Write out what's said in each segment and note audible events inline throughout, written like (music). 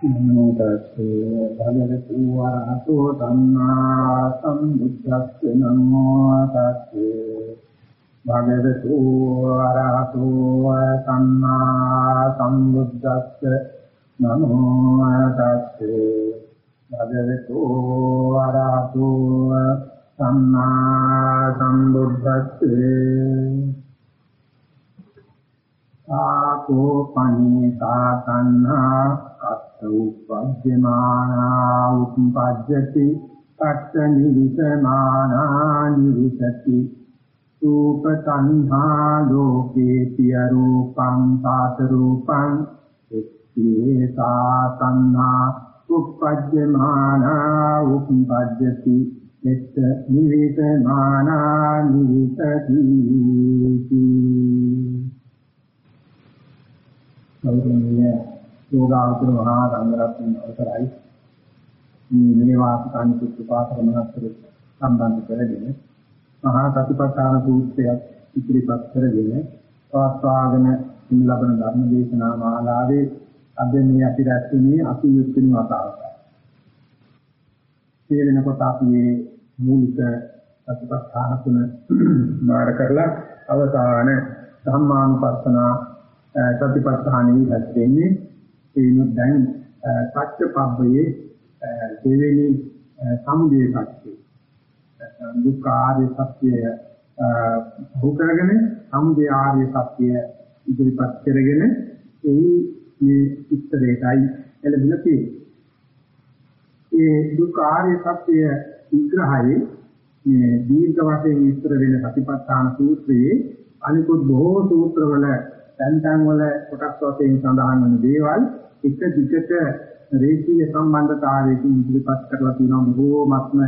නමෝ තස්සේ භගවතු වරහතෝ සම්මා සම්බුද්දස්ස නමෝ තස්සේ භගවතු වරහතෝ සම්මා සම්බුද්දස්ස නමෝ තස්සේ භගවතු වරහතෝ සම්මා සම්බුද්දස්සේ ආකෝ පනිතා තණ්හා කත්ත උපජ්ජමානා උපජ්ජති කත්ත නිවිසමානා නිවිසති රූප තණ්හා ලෝකේ පිය රූපං සාත රූපං එත්තේසා තණ්හා උපජ්ජමානා උපජ්ජති එත්ත නිවිසමානා නිවිසති ගෞරවනීය යෝගාවචර මහා සංඝරත්නය අවසරයි මේ මේවාසිකානි සුත්පාතක මහත්තුරු සම්බන්ධ කරගෙන මහා සතිපට්ඨාන සූත්‍රයක් ඉදිරිපත් කරගෙන පවත්වාගෙන ඉන්න ලබන ධර්ම දේශනා මාලාවේ අද මේ අපි රැස්ුනේ අපි යුක්තිනි වතාවයි. මේ වෙනකොට අපි මේ මූලික සතිපට්ඨාන තුන මාර කරලා අවසාන ධම්මානුපස්සනා සතිපට්ඨානෙහි හැදෙන්නේ ඒනොත් දැන් සත්‍යපබ්බයේ දෙවෙනි සමුදය සත්‍යය. දුක්ඛ ආර්ය සත්‍යය භූකරගෙන සමුදය ආර්ය සත්‍යය ඉදිරිපත් කරගෙන ඒ මේ උත්තරේටයි එළඹිලා තියෙන්නේ. ඒ දුක්ඛ ආර්ය සත්‍යය විග්‍රහයේ මේ දීර්ඝ වශයෙන් විස්තර වෙන සතිපට්ඨාන සූත්‍රයේ අනිකුත් බොහෝ සූත්‍රවල තැන් තැන් වල කොටස් වශයෙන් සඳහන් වන දේවල් එක දිගට රේඛීය සම්බන්ධතාවයකින් ඉදිරිපත් කරලා තියෙනවා බොහෝමත්ම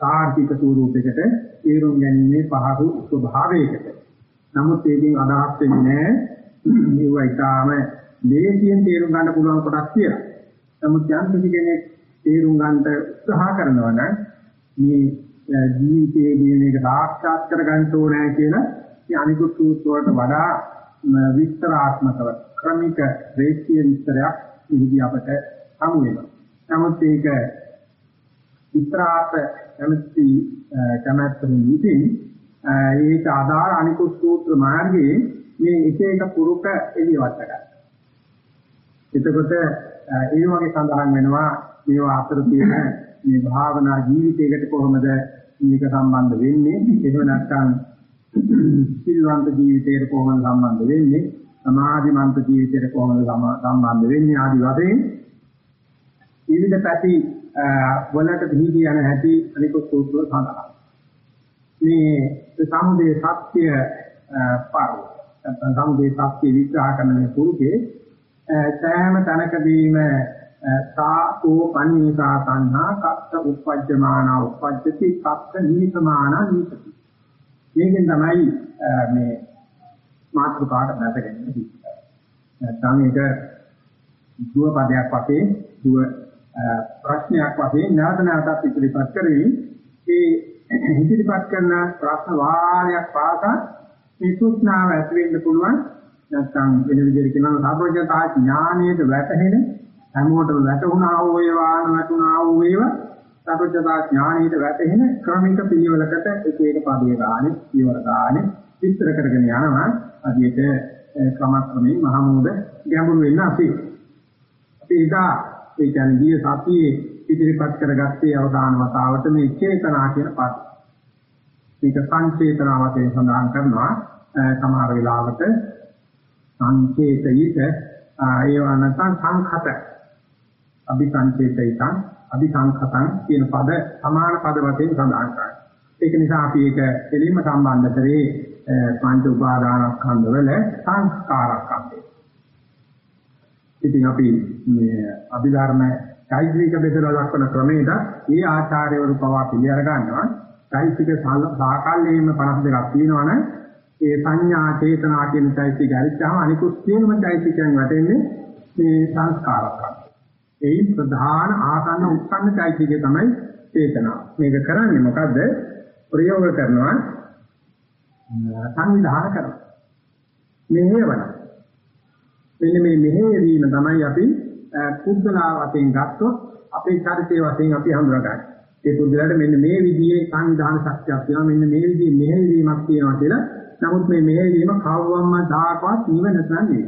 තාර්කික ස්වරූපයකට තේරුම් ගැනීමේ පහසු ස්වභාවයකට. නමුත් ඒකෙන් අදහස් වෙන්නේ නැහැ මේවා ඊටාම දේශියෙන් තේරුම් ගන්න පුළුවන් කොටස් කියලා. නමුත් යම් කිසි කෙනෙක් තේරුම් ගන්නට උත්සාහ කරනවා නම් මේ ජීවිතයේදී මේක සාක්ෂාත් කර ගන්න ඕනේ කියලා මේ අනිකුත් සූත්‍ර වලට වඩා විස්තරාත්මකව ක්‍රමික රේඛීය විස්තරයක් ඉහිදී අපට හමු වෙනවා. නමුත් ඒක විස්තරාර්ථ කැමැති කැමැත්තෙන් ඉතින් ඒක ආධාර අනිකුත් සූත්‍ර මාර්ගයේ මේ එක එක පුරුක එළියවට ගන්න. එතකොට ඒ වගේ සඳහන් වෙනවා මේවා අතර තියෙන මේ භාවනා ජීවිතයකට කොහොමද මේක සම්බන්ධ වෙන්නේ එහෙම නැත්නම් සිල්වන්ත ජීවිතයට කොහොමද සම්බන්ධ වෙන්නේ? සමාධිමන්ත ජීවිතයට කොහොමද සම්බන්ධ වෙන්නේ ආදි වශයෙන්? විවිධ පැති වලට දීදී යන හැටි අනික සූත්‍ර සඳහන්. මේ සමුදේ සත්‍ය පාර නැත්නම් සමුදේ සත්‍ය විග්‍රහ කරන මේ පුරුකේ සෑම තැනකදීම සාකෝ පඤ්ඤේසා සංහා කත්ත උපජ්ජමානා උපජ්ජති කත්ත නීසමානා නීසති. මේකෙන් තමයි මේ මාතෘකාවට නැතගෙන ඉන්නේ. නැත්නම් ඒක දුව පදයක් වශයෙන් දුව ප්‍රශ්නයක් වශයෙන් නැවත නැවතත් ඉදිරිපත් කරමින් ඒ ඉදිරිපත් කරන ප්‍රශ්න වාරයක් පාසා මේ සුත්නාව ඇති වෙන්න පුළුවන් නැත්නම් වෙන විදිහට කියනවා සාපෝඥතා ඥානයේද වැටහෙන හැමෝටම වැටුණා වූ ඒවා නොවැටුණා වූ ඒවා සර්වඥතා ඥානීයට වැටෙන ක්‍රමික පිළිවෙලකට එක එක පදේ ගානේ පියවර ගානේ විස්තර කරගෙන යනවා. අදියට ක්‍රමක්‍රමයෙන් මහමෝද ගැඹුරු වෙන්න අපි. අපි ඉදා ඒ කියන්නේ ගිය සතියේ ඉදිරිපත් කරගත්තේ අවදාන වතාවට මේ චේතනා කියන පද. මේක සංචේතනාවතේ සඳහන් කරනවා. සමහර වෙලාවට සංචේතිත ඒවා නැත්නම් සංඛත. අභිසංචේතිතං අபிසංඛතං කියන පද සමාන පද වශයෙන් සඳහන් කරනවා. ඒක නිසා අපි ඒක දෙලින්ම සම්බන්ධ කරේ පංච උපාදානස්කන්ධ වල සංස්කාරස්කන්ධය. ඉතින් අපි මේ අභිධර්ම චෛත්‍යික බෙදලා දක්වන ක්‍රමයට ඒ ආචාර්යවරු පවා පිළිඅර ගන්නවා. චෛත්‍යික සාකල්යෙම 52ක් තියෙනවනේ ඒ සංඥා චේතනා කියන චෛත්‍යික අරිච්චාම අනිකුත් සියලුම චෛත්‍යිකයන් වැටෙන්නේ මේ සංස්කාරස්කන්ධ. ඒ ප්‍රධාන ආසන්න උත්පන්න চৈতසිකය තමයි චේතනාව. මේක කරන්නේ මොකද්ද? ප්‍රයෝග කරනවා සංවිධානය කරනවා. මෙහෙවන. මෙන්න මේ මෙහෙවීම තමයි අපි පුද්ගලා වශයෙන් ගත්තොත් අපේ චරිතයේ වශයෙන් අපි හඳුනගන්න. ඒ පුද්ගලයාට මෙන්න මේ විදිහේ සංවිධාන ශක්තියක් තියෙනවා මෙන්න මේ විදිහේ මෙහෙයවීමක් තියෙනවා කියලා. නමුත් මේ මෙහෙයවීම කවවම්ම දායකවත් නිවන නෙවෙයි.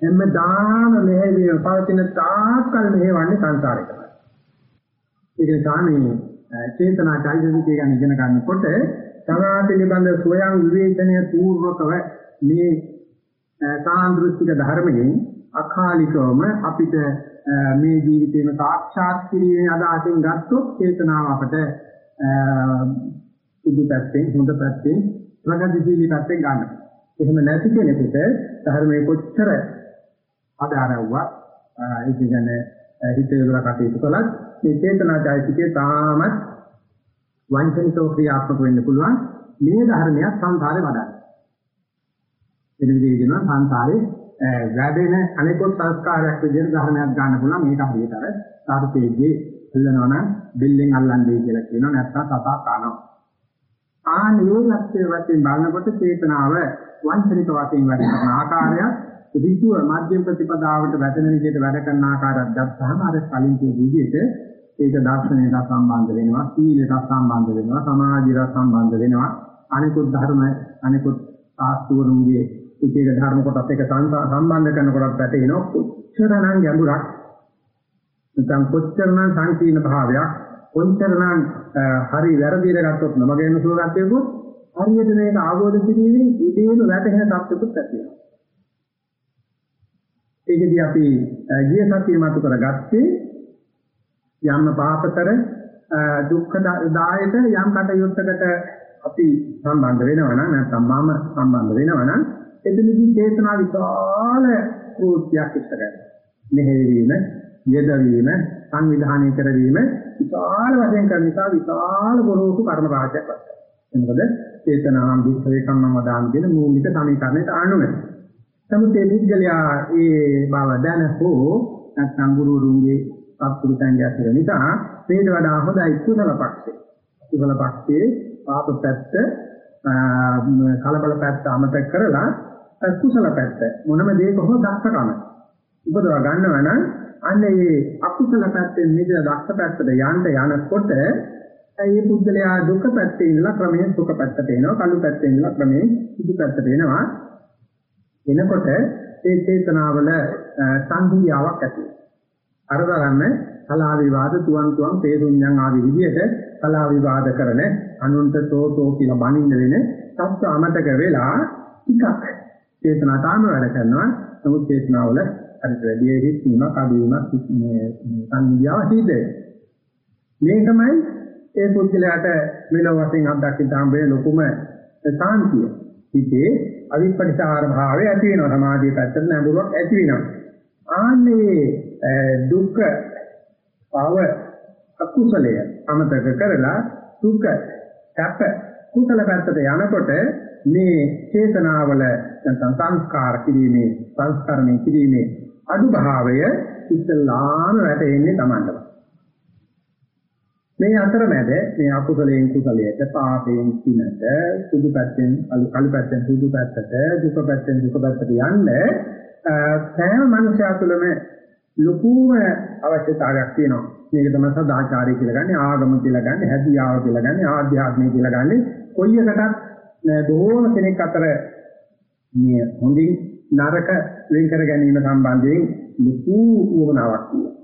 හැමදාම මෙහෙයවීම පවතින තාක්කල් මෙහෙවන්නේ සංසාරේ. ඒක නිසා මේ චේතනා චෛතසිකය ගැන ඉගෙන ගන්නකොට තමා පිළිබඳ ස්වයං විවේචනය පූර්වකව මේ සාන්දෘෂ්ටික ධර්මයෙන් අකාලිකවම අපිට මේ ජීවිතේම සාක්ෂාත් කිරීමේ අදහසින් ගත්තොත් චේතනාව අපට සුදු පැත්තෙන් හොඳ පැත්තෙන් ප්‍රගතිශීලී පැත්තෙන් ගන්න. එහෙම නැති කෙනෙකුට ධර්මයේ කොච්චර ආදාරවුවක් ඒ කියන්නේ හිතේ යොදලා කටයුතු කළත් මේ චේතනාචෛතසිකේ තාමත් වංචනිකව ක්‍රියාත්මක වෙන්න පුළුවන්. මේ ධර්මයක් සංසාරේ වඩන්න. එන විදිහට සංසාරේ වැඩෙන අනිකොත් සංස්කාරයක් විදිහට ධර්මයක් ගන්න පුළුවන්. මේක හරියට අර සාර්ථකයේ ඉල්ලනවා නම් බිල්ලෙන් අල්ලන්නේ කියලා කියනවා. නැත්නම් සතා කනවා. ආනේ ලක්ෂ්‍ය වශයෙන් බලනකොට චේතනාව වංචනික වශයෙන් වැඩ කරන ආකාරයක්. ඍජුව මධ්‍යම ප්‍රතිපදාවට වැටෙන විදිහට වැඩ කරන ආකාරයක් ගත්තාම අර කලින් කිය විදිහට ඒක දර්ශනයට සම්බන්ධ වෙනවා සීලයට සම්බන්ධ වෙනවා සමාධියට සම්බන්ධ වෙනවා. අනිකුත් ධර්ම අනිකුත් ආස්තුවරුන්ගේ එක එක ධර්ම කොටස් එක සම්බන්ධ කරනකොට පැටේනවා කොච්චරනම් ගැඹුරක්. නැත්නම් කොච්චරනම් සංකීර්ණ භාවයක් කොච්චරනම් හරි වැරදිද ගත්තොත් නමගෙන සුවගත්තේකොත් හරියට මේක ආවෝද කිරීමේ ඉදීම වැටහෙන තත්ත්වකුත් ඇති වෙනවා. ඒකදී අපි ගිය සතියේ මතු කරගත්තේ යම් පාපතර දුක්ඛ දායක යම් කටයුත්තකට අපි සම්බන්ධ වෙනවා නම් නැත්නම් මම සම්බන්ධ වෙනවා නම් එතනදී චේතනා විශාල කෘත්‍යයක් ඉස්සරහ මෙහෙවීම යෙදවීම සංවිධානය කරවීම විශාල වශයෙන් කරන නිසා විශාල ගොරෝසු කර්ම රාජ්‍යයක් වස්තයි. මොකද චේතනාම් දුක්ඛේ කම්මම දාන කියන මූලික සමීකරණයට අනුව. නමුත් ඒ පුද්ගලයා ඒ බව දැන හෝ නැත්නම් ගුරුවරුන්ගේ සත්පුරුෂයන්ගේ අතර නිසා මේට වඩා හොඳයි කුසල පක්ෂේ. කුසල පක්ෂේ පාප පැත්ත කලබල පැත්ත අමතක කරලා කුසල පැත්ත. මොනම දෙයක හෝ දක්ෂකම. උපදවා ගන්නවා නම් අන්න ඒ අකුසල පැත්තෙන් මිදලා දක්ෂ පැත්තට යන්න යනකොට ඒ පුද්ගලයා දුක පැත්තේ ඉඳලා ක්‍රමයෙන් සුඛ පැත්තට එනවා කළු පැත්තේ ඉඳලා ක්‍රමයෙන් සුදු පැත්තට එනවා. එනකොට ඒ චේතනාවල සංහිඳියාවක් ඇති වෙනවා. අර තරම්ම කලා විවාද තුවන් තුවන් තේරුම්යන් ආදී විදිහට කලා විවාද කරන අනුන්ට තෝතෝ කියලා බණින්න වෙන සත්‍ය අමතක වෙලා ටිකක් චේතනා තාම වැඩ කරනවා. නමුත් චේතනාවල අරිට වැඩි හික්මීමක් අඩුවීමක් මේ සංහිඳියාව සිද්ධ මේකමයි ඒ පුද්ගලයාට මෙලොව වශයෙන් අත්දකින්න හම්බ වෙන ලොකුම සාන්තිය. හිතේ අවිපටිසාර භාවය ඇති වෙනවා. සමාධිය පැත්තට නැඹුරුවක් ඇති වෙනවා. ආන්නේ දුක්ඛ පව අකුසලය අමතක කරලා දුක සැප කුසල පැත්තට යනකොට මේ චේතනාවල නැත්නම් සංස්කාර කිරීමේ සංස්කරණය කිරීමේ අඩු භාවය ඉස්සලාම වැටෙන්නේ Tamandම මේ අතරමැද මේ අකුසලයෙන් කුසලයට පාපයෙන් කිනට සුදු පැත්තෙන් කළු පැත්තෙන් සුදු පැත්තට දුක පැත්තෙන් දුක පැත්තට යන්න සෑම මනුෂ්‍යය තුළම ලොකුම අවශ්‍යතාවයක් තියෙනවා. මේක තමයි සදාචාරය කියලා ගන්න, ආගම කියලා ගන්න, හැදියාව කියලා ගන්න, ආධ්‍යාත්මය කියලා ගන්න. කොයි එකටත් බොහෝම කෙනෙක් අතර මේ හොඳින් නරක වෙන් කර ගැනීම සම්බන්ධයෙන් ලොකු උවමනාවක් තියෙනවා.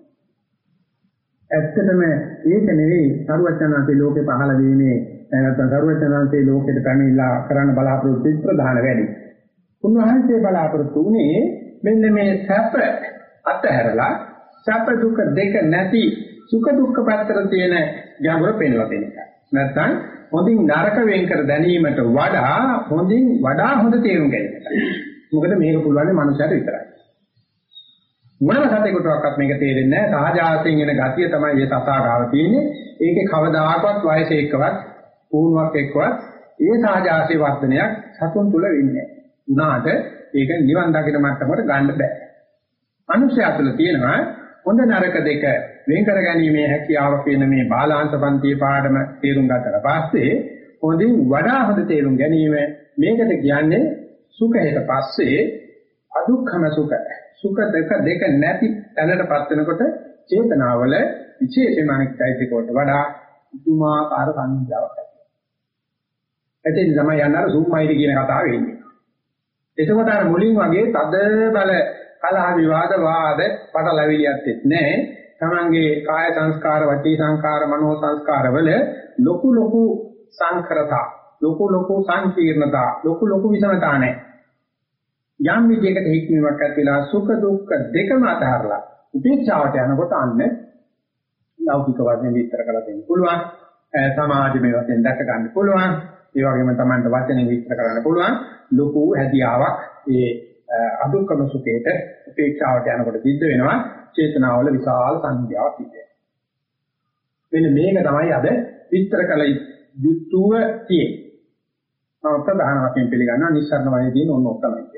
ඇත්තටම ඒක නෙවෙයි සරුවචනාන්සේ ලෝකේ පහළ වීමේ නැත්නම් සරුවචනාන්සේ ලෝකෙට පැමිණලා කරන්න බලාපොරොත්තු වෙච්ච ප්‍රධාන වැඩි. උන්වහන්සේ බලාපොරොත්තු වුණේ මෙන්න මේ සැප අතහැරලා සැප දුක දෙක නැති සුඛ දුක්ඛ පැත්තට තියෙන ගැඹුර පෙන්වලා දෙන එක. නැත්නම් හොඳින් නරක වෙන් කර ගැනීමට වඩා හොඳින් වඩා හොඳ තේරුම් ගැනීම. මොකද මේක පුළුවන් මනුස්සයට විතරයි. මොනම සතෙකුටවත් මේක තේරෙන්නේ නැහැ. සහජාතයෙන් එන ගතිය තමයි මේ සතාගාව තියෙන්නේ. ඒකේ කවදාකවත් වයස එක්කවත්, පුහුණුවක් එක්කවත් ඒ සහජාතයේ වර්ධනයක් සතුන් තුල වෙන්නේ නැහැ. ඒක නිවන් දකින මට්ටමකට ගන්න බෑ. මිනිස්යා තුළ තියෙනවා හොඳ නරක දෙක වෙන් කර ගැනීමේ හැකියාව කියන මේ බාලාංශ පන්තියේ පාඩම තේරුම් ගත්තට පස්සේ හොඳින් වඩා හොඳ තේරුම් ගැනීම මේකට කියන්නේ සුඛයට පස්සේ අදුක්ඛම සුඛ සුඛ දෙක දෙක නැති තැනටපත් වෙනකොට චේතනාවල විශේෂම අනිත්‍යයිකවට වඩා උතුමාකාර සංඥාවක් ඇති වෙනවා. එතෙන් තමයි යන්නර සුම්මයිද කියන කතාව එන්නේ. එතකොට අර මුලින් වගේ තද බල කලහ විවාද වාද පටලැවිලියත් නැහැ. තමන්ගේ කාය සංස්කාර, වචී සංස්කාර, මනෝ සංස්කාර වල ලොකු ලොකු සංකරතා, ලොකු ලොකු සංකීර්ණතා, ලොකු ලොකු විසමතා නැහැ. යම් විදියකට හික්මීමක් ඇති වෙලා සුඛ දුක්ඛ දෙකම අතහැරලා උපේක්ෂාවට යනකොට අන්න ලෞකික වශයෙන් විස්තර කරලා දෙන්න පුළුවන්. සමාජමය වශයෙන් දැක ගන්න පුළුවන්. ඒ වගේම Tamanට වචනේ විස්තර කරන්න පුළුවන්. ලොකු හැදියාවක් ඒ අදුක්කම සුඛේට උපේක්ෂාවට යනකොට සිද්ධ වෙනවා. චේතනාවල විශාල සංඥාවක් සිද්ධ වෙනවා. මේක තමයි අද විස්තර කළ යුතුව තියෙන්නේ. මම ප්‍රධාන වශයෙන් පිළිගන්නවා නිස්සාරණ වගේ තියෙන ඕන ඔක්කොමයි.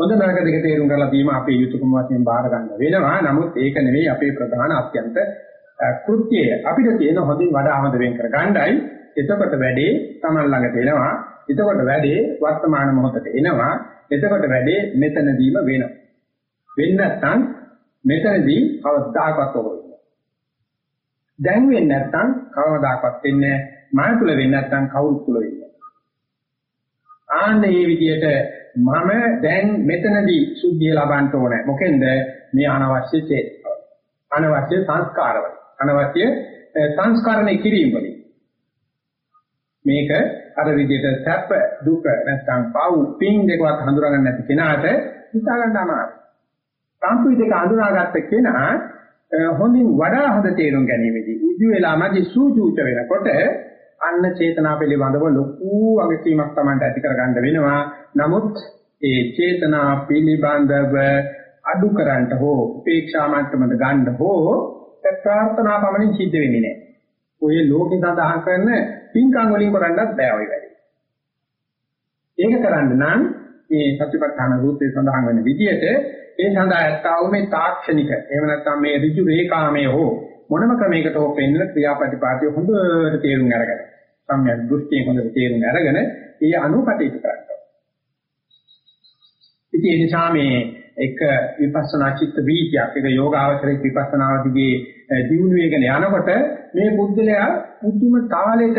හොඳ නරක දෙක තේරුම් කරලා දීම අපේ යුතුයකම වශයෙන් බාර ගන්න වෙනවා. නමුත් ඒක නෙවෙයි අපේ ප්‍රධාන අත්‍යන්ත කෘත්‍යය. අපිට තියෙන හොඳින් වඩා හොඳ වෙන් කර ගන්නයි. එතකොට වැඩේ Taman ළඟට එනවා. එතකොට වැඩේ වර්තමාන මොහොතට එනවා. එතකොට වැඩේ මෙතනදීම වෙනවා. වෙන්නේ නැත්නම් මෙතනදී කවදාකවත් හොරෙන්නේ. දැන් වෙන්නේ නැත්නම් කවදාකවත් වෙන්නේ නැහැ. මාය තුල වෙන්නේ නැත්නම් කවුරුත් තුල වෙන්නේ. ආන්න මේ විදිහට මම දැන් මෙතනදී සුද්ධිය ලබන්න ඕනේ. මොකෙන්ද මේ අනවශ්‍ය චේතනාව. අනවශ්‍ය සංස්කාරවල. අනවශ්‍ය සංස්කරණය කිරීම වලින්. මේක අර විදිහට සැප දුක නැත්නම් පව් පින් දෙකවත් හඳුනා ගන්න නැති කෙනාට හිතා ගන්න අමාරුයි. සම්පූර්ණ දෙක හඳුනාගත්ත කෙනා හොඳින් වඩා හොඳ තේරුම් ගැනීමේදී උදි වෙලා මැදි සූචූච වෙනකොට අන්න චේතනා පිළිබඳව ලොකු වගකීමක් Tamanට ඇති කරගන්න වෙනවා. නමුත් ඒ චේතනා පිළිබඳව අඩු කරන්න හෝ උපේක්ෂා මට්ටමට ගන්න හෝ ප්‍රාර්ථනා පමණින් සිද්ධ වෙන්නේ නැහැ. ඔය ලෝකේ සඳහන් කරන පින්කම් වලින් කරන්නත් බෑ ඔය වැඩේ. ඒක කරන්න නම් මේ සත්‍යපට්ඨාන සූත්‍රයේ සඳහන් වෙන විදිහට ඒ සඳහා ඇත්තව මේ තාක්ෂණික එහෙම නැත්නම් මේ ඍජු රේඛාමය හෝ මොනම ක්‍රමයකට හෝ පෙන්වන ක්‍රියාපටිපාටිය හොඳට තේරුම් අරගන්න. සම්‍යක් දෘෂ්ටියෙන් හොඳට තේරුම් අරගෙන ඒ අනුව කටයුතු කරන්න. ඉතින් ඒ නිසා මේ එක විපස්සනා චිත්ත වීතියක් එක යෝගාවචරයේ විපස්සනාව දිගේ දියුණු වෙගෙන යනකොට මේ බුද්ධලයා පුදුම තාලෙට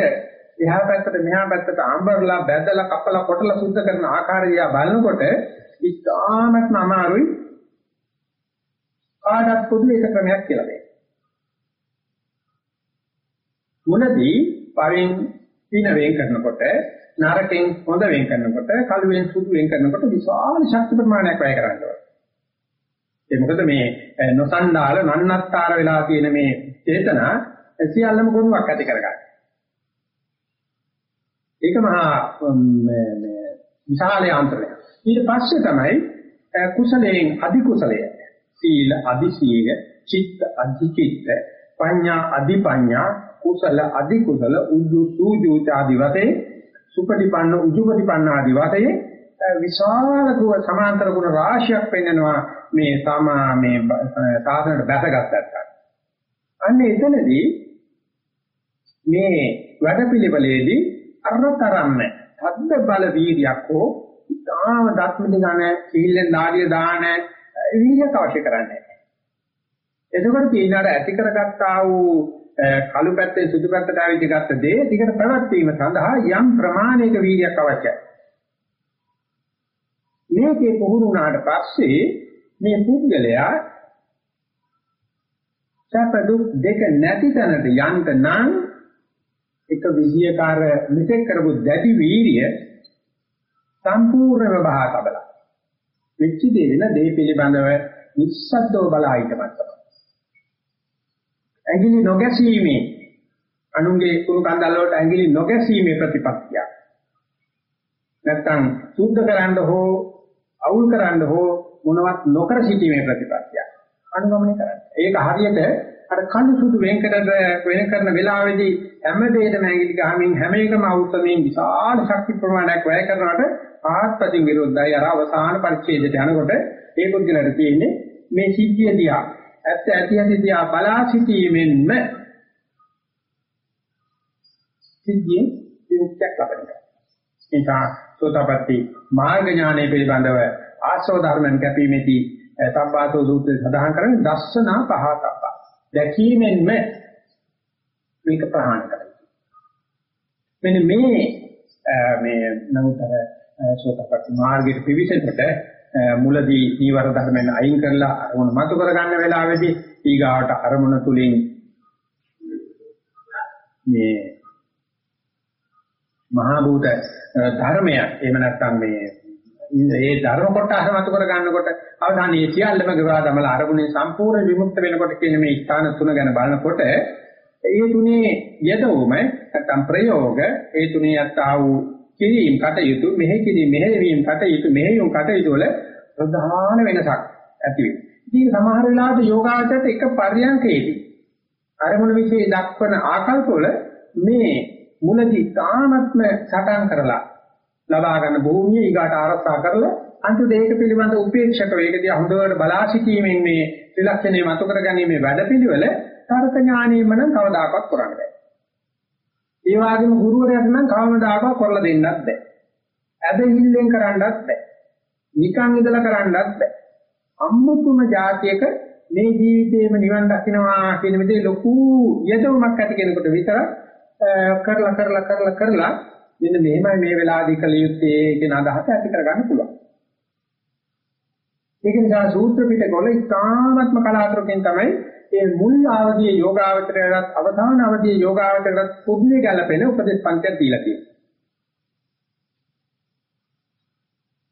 එහා පැත්තට මෙහා පැත්තට ආම්බරලා බැදලා කපලා කොටලා සුද්ධ කරන ආකාරය බලනකොට ඉතාමත්ම අමාරුයි කාටත් පොදු එක ක්‍රමයක් කියලා දෙන්න. මුලදී පරින් පින වේ කරනකොට නරකෙන් හොඳ වෙන් කරනකොට කළුවෙන් සුදු වෙන් කරනකොට විශාල ශක්ති ප්‍රමාණයක් වැය කරනවා. ඒ මොකද මේ නොසන්ඩාල නන්නත්තර වෙලා තියෙන මේ චේතනා සියල්ලම ගුණයක් ඇති කරගන්න. ඒක මහා මේ විශාල යාන්ත්‍රණයක්. ඊට පස්සේ තමයි කුසලයෙන් අධි කුසලය. සීල අධි සීල, චිත්ත අධි චිත්ත, පඤ්ඤා අධි පඤ්ඤා, කුසල අධි කුසල, උජ්ජු සූජු ආදි වශයෙන් සුපටිපන්න උජුපටිපන්න ආදි වශයෙන් විශාල ගුණ සමාන්තර ගුණ රාශියක් පෙන්වනවා මේ සමා මේ සාසනයට බැසගත්තට. අන්න එතනදී මේ වැඩපිළිවෙලේදී අරතරන්න අද්ද බල වීර්යයක් හෝ ඉතාම දත්මිට ගන්න සීලෙන් නාඩිය දාන වීර්යයක් අවශ්‍ය කරන්නේ. එතකොට කීනාර ඇති කරගත්තා වූ කළු පැත්තේ සුදු පැත්තට ආවිත් ගත්ත දේ ටිකට පැවැත්වීම සඳහා යම් ප්‍රමාණයක වීර්යයක් අවශ්‍යයි. මේකේ පුහුණු වුණාට පස්සේ මේ පුද්ගලයා සැප දුක් දෙක නැති තැනට යන්න නම් එක විදියකාර මෙතෙක් කරපු දැඩි වීර්ය සම්පූර්ණව බහා තබලා වෙච්ච දේ වෙන දේ පිළිබඳව නිස්සද්දව බලා හිටපත් තමයි. ඇඟිලි නොගැසීමේ අනුන්ගේ කුණු කන්දල් වලට ඇඟිලි නොගැසීමේ ප්‍රතිපත්තිය. නැත්තම් සුද්ධ කරන්න හෝ අවුල් කරන්න හෝ මොනවත් නොකර සිටීමේ ප්‍රතිපත්තිය. අනුගමනය කරන්න. ඒක හරියට අර කණු සුදු වෙන්කරද වෙන කරන වෙලාවේදී හැම දෙයකම ඇඟිලි ගහමින් හැම එකම අවුස්සමින් විශාල ශක්ති ප්‍රමාණයක් වැය කරනකොට ආත්පතින් විරුද්ධයි අර අවසාන පරිච්ඡේදයට යනකොට ඒ පුද්ගලයාට තියෙන්නේ මේ සිද්ධිය දිහා ඇත්ත ඇති ඇති දිහා බලා සිටීමෙන්ම සිද්ධියේ විමුක්තියක් ලබනවා. ඒක සෝතපට්ටි මාර්ග ඥානය පිළිබඳව ආශ්‍රව ධර්මයන් කැපීමේදී සම්බාතෝ සූත්‍රය සඳහන් කරන්නේ දස්සනා පහතප්ප. දැකීමෙන්ම මේක ප්‍රහාණය කරයි. මෙන්න මේ මේ නමුතර සෝතපට්ටි මාර්ගයේ පිවිසෙන්නට මුලදී ඊවර ධර්මෙන් අයින් කරලා අරමුණ මතු කර ගන්න වෙලාවේදී ඊගාවට අරමුණ තුලින් මේ මහා භූත ධර්මය එහෙම නැත්නම් මේ ඒ ධර්ම කොට අරමතු කර ගන්නකොට අවධානයේ සියල්ලම ගවා තමලා අරමුණේ සම්පූර්ණ විමුක්ත වෙනකොට කියන මේ ස්ථාන තුන ගැන බලනකොට ඒ තුනේ යදවම නැත්නම් ප්‍රයෝග ඒ තුනේ යත්තා වූ කිරීම කටයුතු මෙහි කිරීම මෙහෙවීම කටයුතු මෙහෙයුම් කටයුතු වල ප්‍රධාන වෙනසක් ඇති වෙනවා. ඉතින් සමහර වෙලාවට යෝගාචරයට එක පරියන්කේදී අරමුණ વિશે දක්වන ආකල්ප වල මේ මුලදී තාමත්ම සටන් කරලා ලබා ගන්න භූමිය ඊගාට ආරක්ෂා කරලා අන්තිම ඒක පිළිබඳ උපේක්ෂක වේගදී හොඳට බලා සිටීමෙන් මේ ත්‍රිලක්ෂණය මතු කරගැනීමේ වැඩපිළිවෙල තර්ක ඥානෙම නම් කවදාකවත් කරන්න බෑ. ඒ වගේම ගුරුවරයාට නම් කවමදාකවත් කරලා දෙන්නත් බෑ. ඇදහිල්ලෙන් කරන්නත් බෑ. නිකන් ඉඳලා කරන්නත් බෑ. අම්මුතුම જાතියක මේ ජීවිතේම නිවන් දකින්නවා කියන විදිහේ ලොකු යදවමක් ඇති කෙනෙකුට විතර කරලා කරලා කරලා කරලා මෙන්න මෙහෙමයි මේ වෙලාවදී කළ යුත්තේ කියන අදහස ඇති කරගන්න පුළුවන්. ඒක නිසා සූත්‍ර පිටකවල ඉතාමත්ම කලාතුරකින් තමයි මේ මුල් අවධියේ යෝගාවචරයට අවසාන අවධියේ යෝගාවචරයට පුදුමේ ගැලපෙන උපදේශ පන්තියක් දීලා තියෙනවා.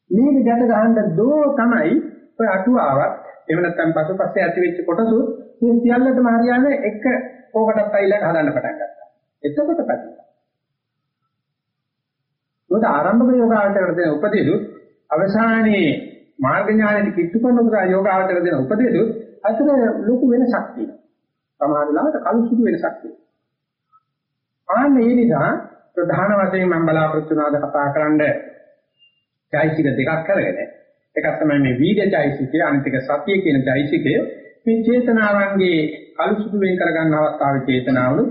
මේක ගැට ගන්න දෝ තමයි ඔය අටුවාවක් එහෙම නැත්නම් පසුපස්සේ ඇති වෙච්ච කොටසු මේ සියල්ලටම හරියන්නේ එක කෝකටත් අයිලක් හදන්න පටන් ගත්තා. එතකොට පැතිලා. මොකද ආරම්භක යෝගාවචරයට දෙන උපදේශුත් අවසානයේ මාර්ග ඥානෙට කිට්ටු කරන උදා යෝගාවචරයට දෙන උපදේශුත් අතර ලොකු වෙනසක් තියෙනවා. සමහර ලාවට කළු සුදු වෙනසක් තියෙනවා. ආන්නේ ඒ නිසා ප්‍රධාන වශයෙන් මම බලාපොරොත්තු වෙනවාද කතා කරන්නේ චෛසික දෙකක් කරගෙන එකක් තමයි මේ වීර්ය චෛසිකය අනිත් එක සතිය කියන චෛසිකය මේ චේතනාවන්ගේ කලුසුදු වෙන් කරගන්න අවස්ථාවේ චේතනාවලු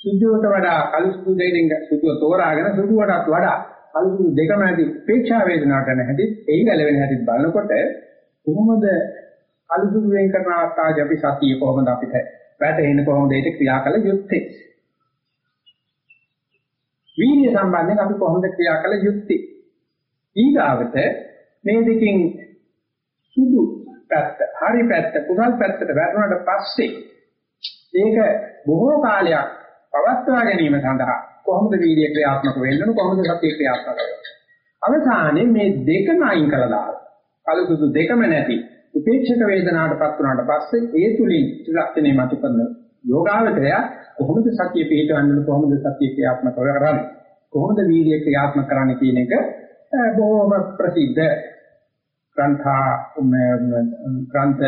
සුදුවට වඩා කලුසුදු දෙකින් සුදුව තෝරාගෙන සුදුවටත් වඩා කලුසුදු දෙකම ඇති උපේක්ෂා වේදනාවට නැහැටි එයි ගැලවෙන හැටි බලනකොට කොහොමද කලුසුදු වෙන් කරන අවස්ථාවේ අපි සතිය කොහොමද අපිට වැටෙන්නේ කොහොමද ඒක ක්‍රියා කළ යුත්තේ? වීර්ය සම්බන්ධයෙන් අපි කොහොමද ක්‍රියා කළ යුත්තේ? ඊගාවට මේ දෙකෙන් සුදු පැත්ත, හරි පැත්ත, කුසල් පැත්තට වැටුණාට පස්සේ ඒක බොහෝ කාලයක් පවත්වා ගැනීම සඳහා කොහොමද වීර්ය ක්‍රියාත්මක වෙන්නේ? කොහොමද සතිය ක්‍රියාත්මක වෙන්නේ? අවසානයේ මේ දෙකම අයින් කළා. දාලා කළු සුදු දෙකම නැති උපේක්ෂක වේදනාවටපත් වුණාට පස්සේ ඒ තුලින් ත්‍රිලක්ෂණය මතු කරන යෝගාවචරය කොහොමද සතිය පිටවන්නේ කොහොමද සතිය ක්‍රියාත්මක කරන්නේ කොහොමද වීර්ය ක්‍රියාත්මක කරන්නේ කියන එක බොහොම ප්‍රසිද්ධ ග්‍රන්ථා ග්‍රන්ථ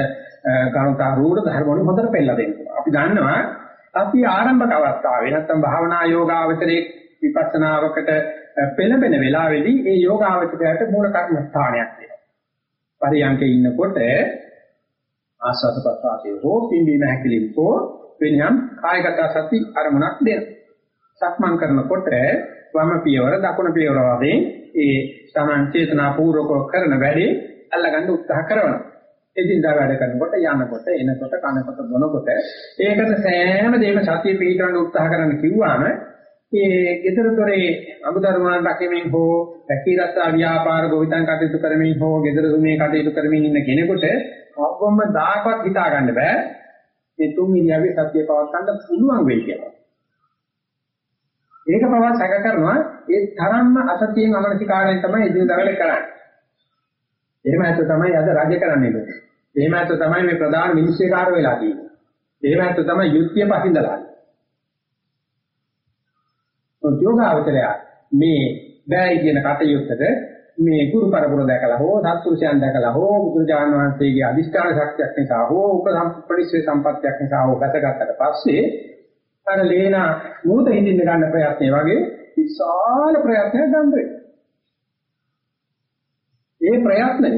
ගානතා රූಢ ධර්ම වලින් හොඳට පෙන්නලා දෙනවා. අපි දන්නවා අපි ආරම්භක අවස්ථාවේ නැත්නම් භාවනා යෝගාවචරයේ විපස්සනාවකට පෙළඹෙන වෙලාවේදී ඒ යෝගාවචරයට මූල කර්මස්ථානයක් දෙනවා. පරියන්කේ ඉන්නකොට ආස්වාද ප්‍රසආසයේ හෝ පිම්බීම හැකිලින් හෝ වෙනියම් කායගත සති අරමුණක් දෙනවා. සක්මන් කරනකොට වම පියවර දකුණ පියවර වශයෙන් ඒ සමන් චේතනා පූර්වක කරන වැඩේ අල්ලගන්න උත්සාහ කරනවා. එදින්දා වැඩ කරනකොට යනකොට එනකොට කනකොට බොනකොට ඒකට සෑම දෙයක සතිය පිළිගන්න උත්සාහ කරන්න කිව්වම ඒ gedarතොරේ අමුදරුණන් රැකෙමින් හෝ රැකීරත්තා ව්‍යාපාර ගොවිතැන් කටයුතු කරමින් හෝ gedara සුමේ කටයුතු කරමින් ඉන්න කෙනෙකුට කවවම දායකවත් හිතා ගන්න බෑ මේ තුන් ඉරියව්වේ සතිය පවත් ගන්න පුළුවන් වෙයි කියලා. ඒක පවා සැක කරනවා ඒ තරම්ම අසතියෙන් අමනසිකාරයෙන් තමයි එදිනදා වැඩ කරන්නේ. එහෙම ඇත්ත තමයි අද රජ කරන්නේ ලෝකෙ. එහෙම ඇත්ත තමයි මේ ප්‍රධාන මිනිස්සුකාර වෙලා තියෙන්නේ. එහෙම ඇත්ත තමයි යුක්තිය පසින්දලා. යෝගාවචරයා මේ බෑයි කියන කටයුත්තට මේ ගුරු පරපුර දැකලා හෝ සත්පුරුෂයන් දැකලා හෝ බුදුජාන විශ්වයේ අදිෂ්ඨාන ශක්තියක් නිසා හෝ උපසම්පරිසේ සම්පත්තියක් නිසා හෝ ගතකට පස්සේ අර ලේන මූත හිඳින්න ගන්න ප්‍රයත්නේ වගේ විශාල ප්‍රයත්නයක් ගන්න වෙනවා. මේ ප්‍රයත්නය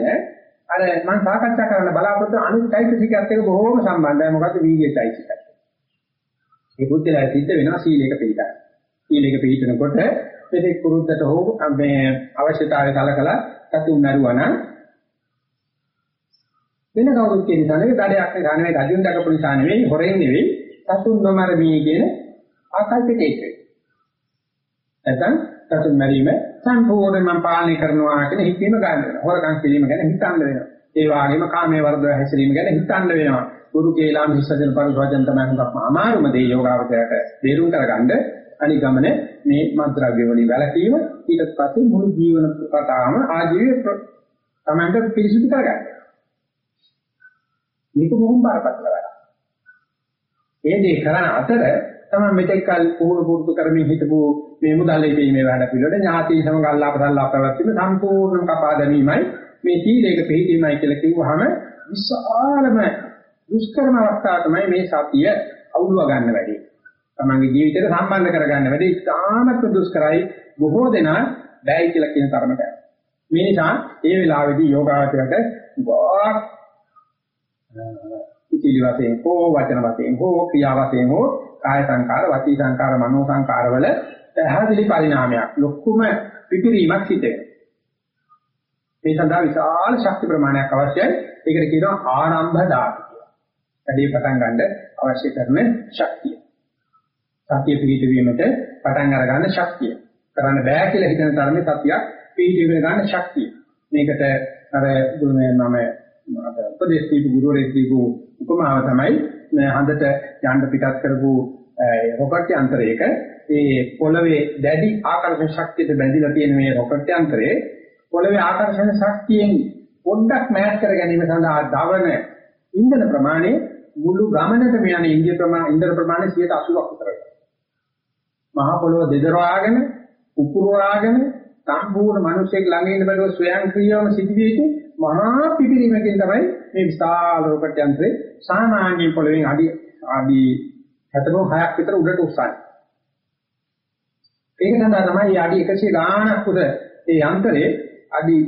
අර මම සාකච්ඡා කරන්න බලාපොරොත්තු අනිත් চৈতසිකයත් එක්ක බොහෝම සම්බන්ධයි. මොකද වීර්යය চৈতසිකය. ඒ බුද්ධලා සිද්ධ වෙනවා සීලයක පිළිපදලා. පිළිගන්න. සීලයක පිළිපදිනකොට මෙතෙක් කුරුද්දට හෝ මේ අවශ්‍යතාවය කලකලා සතුන් නරුවා නම් වෙන කවුරුත් කියන නිසා නෙවෙයි දඩයක් නිසා නෙවෙයි රජුන් දකපු නිසා නෙවෙයි හොරෙන් නෙවෙයි සතුන් නොමරමී කියන ආකල්පෙට ඒක. නැත්නම් සතුන් මරීම සම්පූර්ණයෙන් මම පාලනය කරනවා කියන හිතීම ගන්න වෙනවා. හොරකම් කිරීම ගැන හිතන්න වෙනවා. ඒ වගේම කාමයේ වර්ධව හැසිරීම ගැන හිතන්න වෙනවා. ගුරු කේලාම හිස්සදෙන පරිවර්ජන තමයි හුඟක් අමාරුම දේ යෝගාවචරයට බේරුම් කරගන්න. අනිත් ගමන මේ මන්ත්‍රාව්‍ය වලින් වැළකීම ඊට පස්සේ මුළු ජීවන කතාවම ආජීවය තමන්ට පිරිසිදු කරගන්න. මේක බොහොම බරපතල වැඩක්. ඒ දේ කරන අතර තමයි මෙතෙක් කල් පුහුණු පුරුදු කරමින් හිටපු මේ මුදල්ලේ මේ වැඩ පිළිවෙල ඥාති සමග අල්ලාපදල්ලා පැවැත්වීම සම්පූර්ණම කපා දැමීමයි මේ සීලයක පිළිදීමයි කියලා කිව්වහම විශාලම දුෂ්කරම අවස්ථාව තමයි මේ සතිය අවුලව ගන්න වැඩි. තමන්ගේ ජීවිතයට සම්බන්ධ කරගන්න වැඩි ඉතාමත් දුෂ්කරයි බොහෝ දෙනා බෑයි කියලා කියන තරමට. මේ නිසා ඒ වෙලාවේදී යෝගාවචරයට වාක් ඉතිලි වශයෙන් හෝ වචන වශයෙන් හෝ ක්‍රියා වශයෙන් හෝ කාය සංකාර, වචී සංකාර, මනෝ සංකාර වල පැහැදිලි පරිණාමයක් ලොකුම පිටිරීමක් සිද්ධ වෙනවා. මේ සඳහා විශාල ශක්ති ප්‍රමාණයක් අවශ්‍යයි. ඒකට කියනවා ආරම්භ ධාතු කියලා. වැඩි පටන් ගන්න අවශ්‍ය කරන ශක්තිය. සතිය පිළිwidetildeවීමට පටන් අරගන්න ශක්තිය. කරන්න බෑ කියලා හිතන තරමේ සතියක් පිළිwidetil ගන්න ශක්තිය. මේකට අර ගුරුමේ මම උපදේශ දීපු ගුරුවරයෙක් දීපු උපමාව තමයි හඳට යන්න පිටත් කරපු රොකට් යන්ත්‍රයක ඒ පොළවේ දැඩි ආකර්ෂණ ශක්තියට බැඳිලා තියෙන මේ රොකට් යන්ත්‍රයේ පොළවේ ආකර්ෂණ ශක්තියෙන් පොඩ්ඩක් මෑත් කර ගැනීම සඳහා දවන ඉන්ධන ප්‍රමාණය මුළු ගමනටම යන ඉන්දිය ප්‍රමාණ ඉන්ධන ප්‍රමාණය 80ක් විතර මහා පොළොව දෙදරවාගෙන උකුරවාගෙන සම්පූර්ණ මිනිසෙක් ළඟ ඉන්න බඩුව ස්වයංක්‍රීයවම සිදුවියදී මහා පිපිරීමකින් තමයි මේ විශාල රොකට් යන්ත්‍රේ සාමාන්‍ය පොළවෙන් අඩි අඩි 76ක් විතර උඩට උස්සන්නේ. ඒක සඳහා තමයි අඩි 100 ගාණක් උඩ ඒ යන්ත්‍රේ අඩි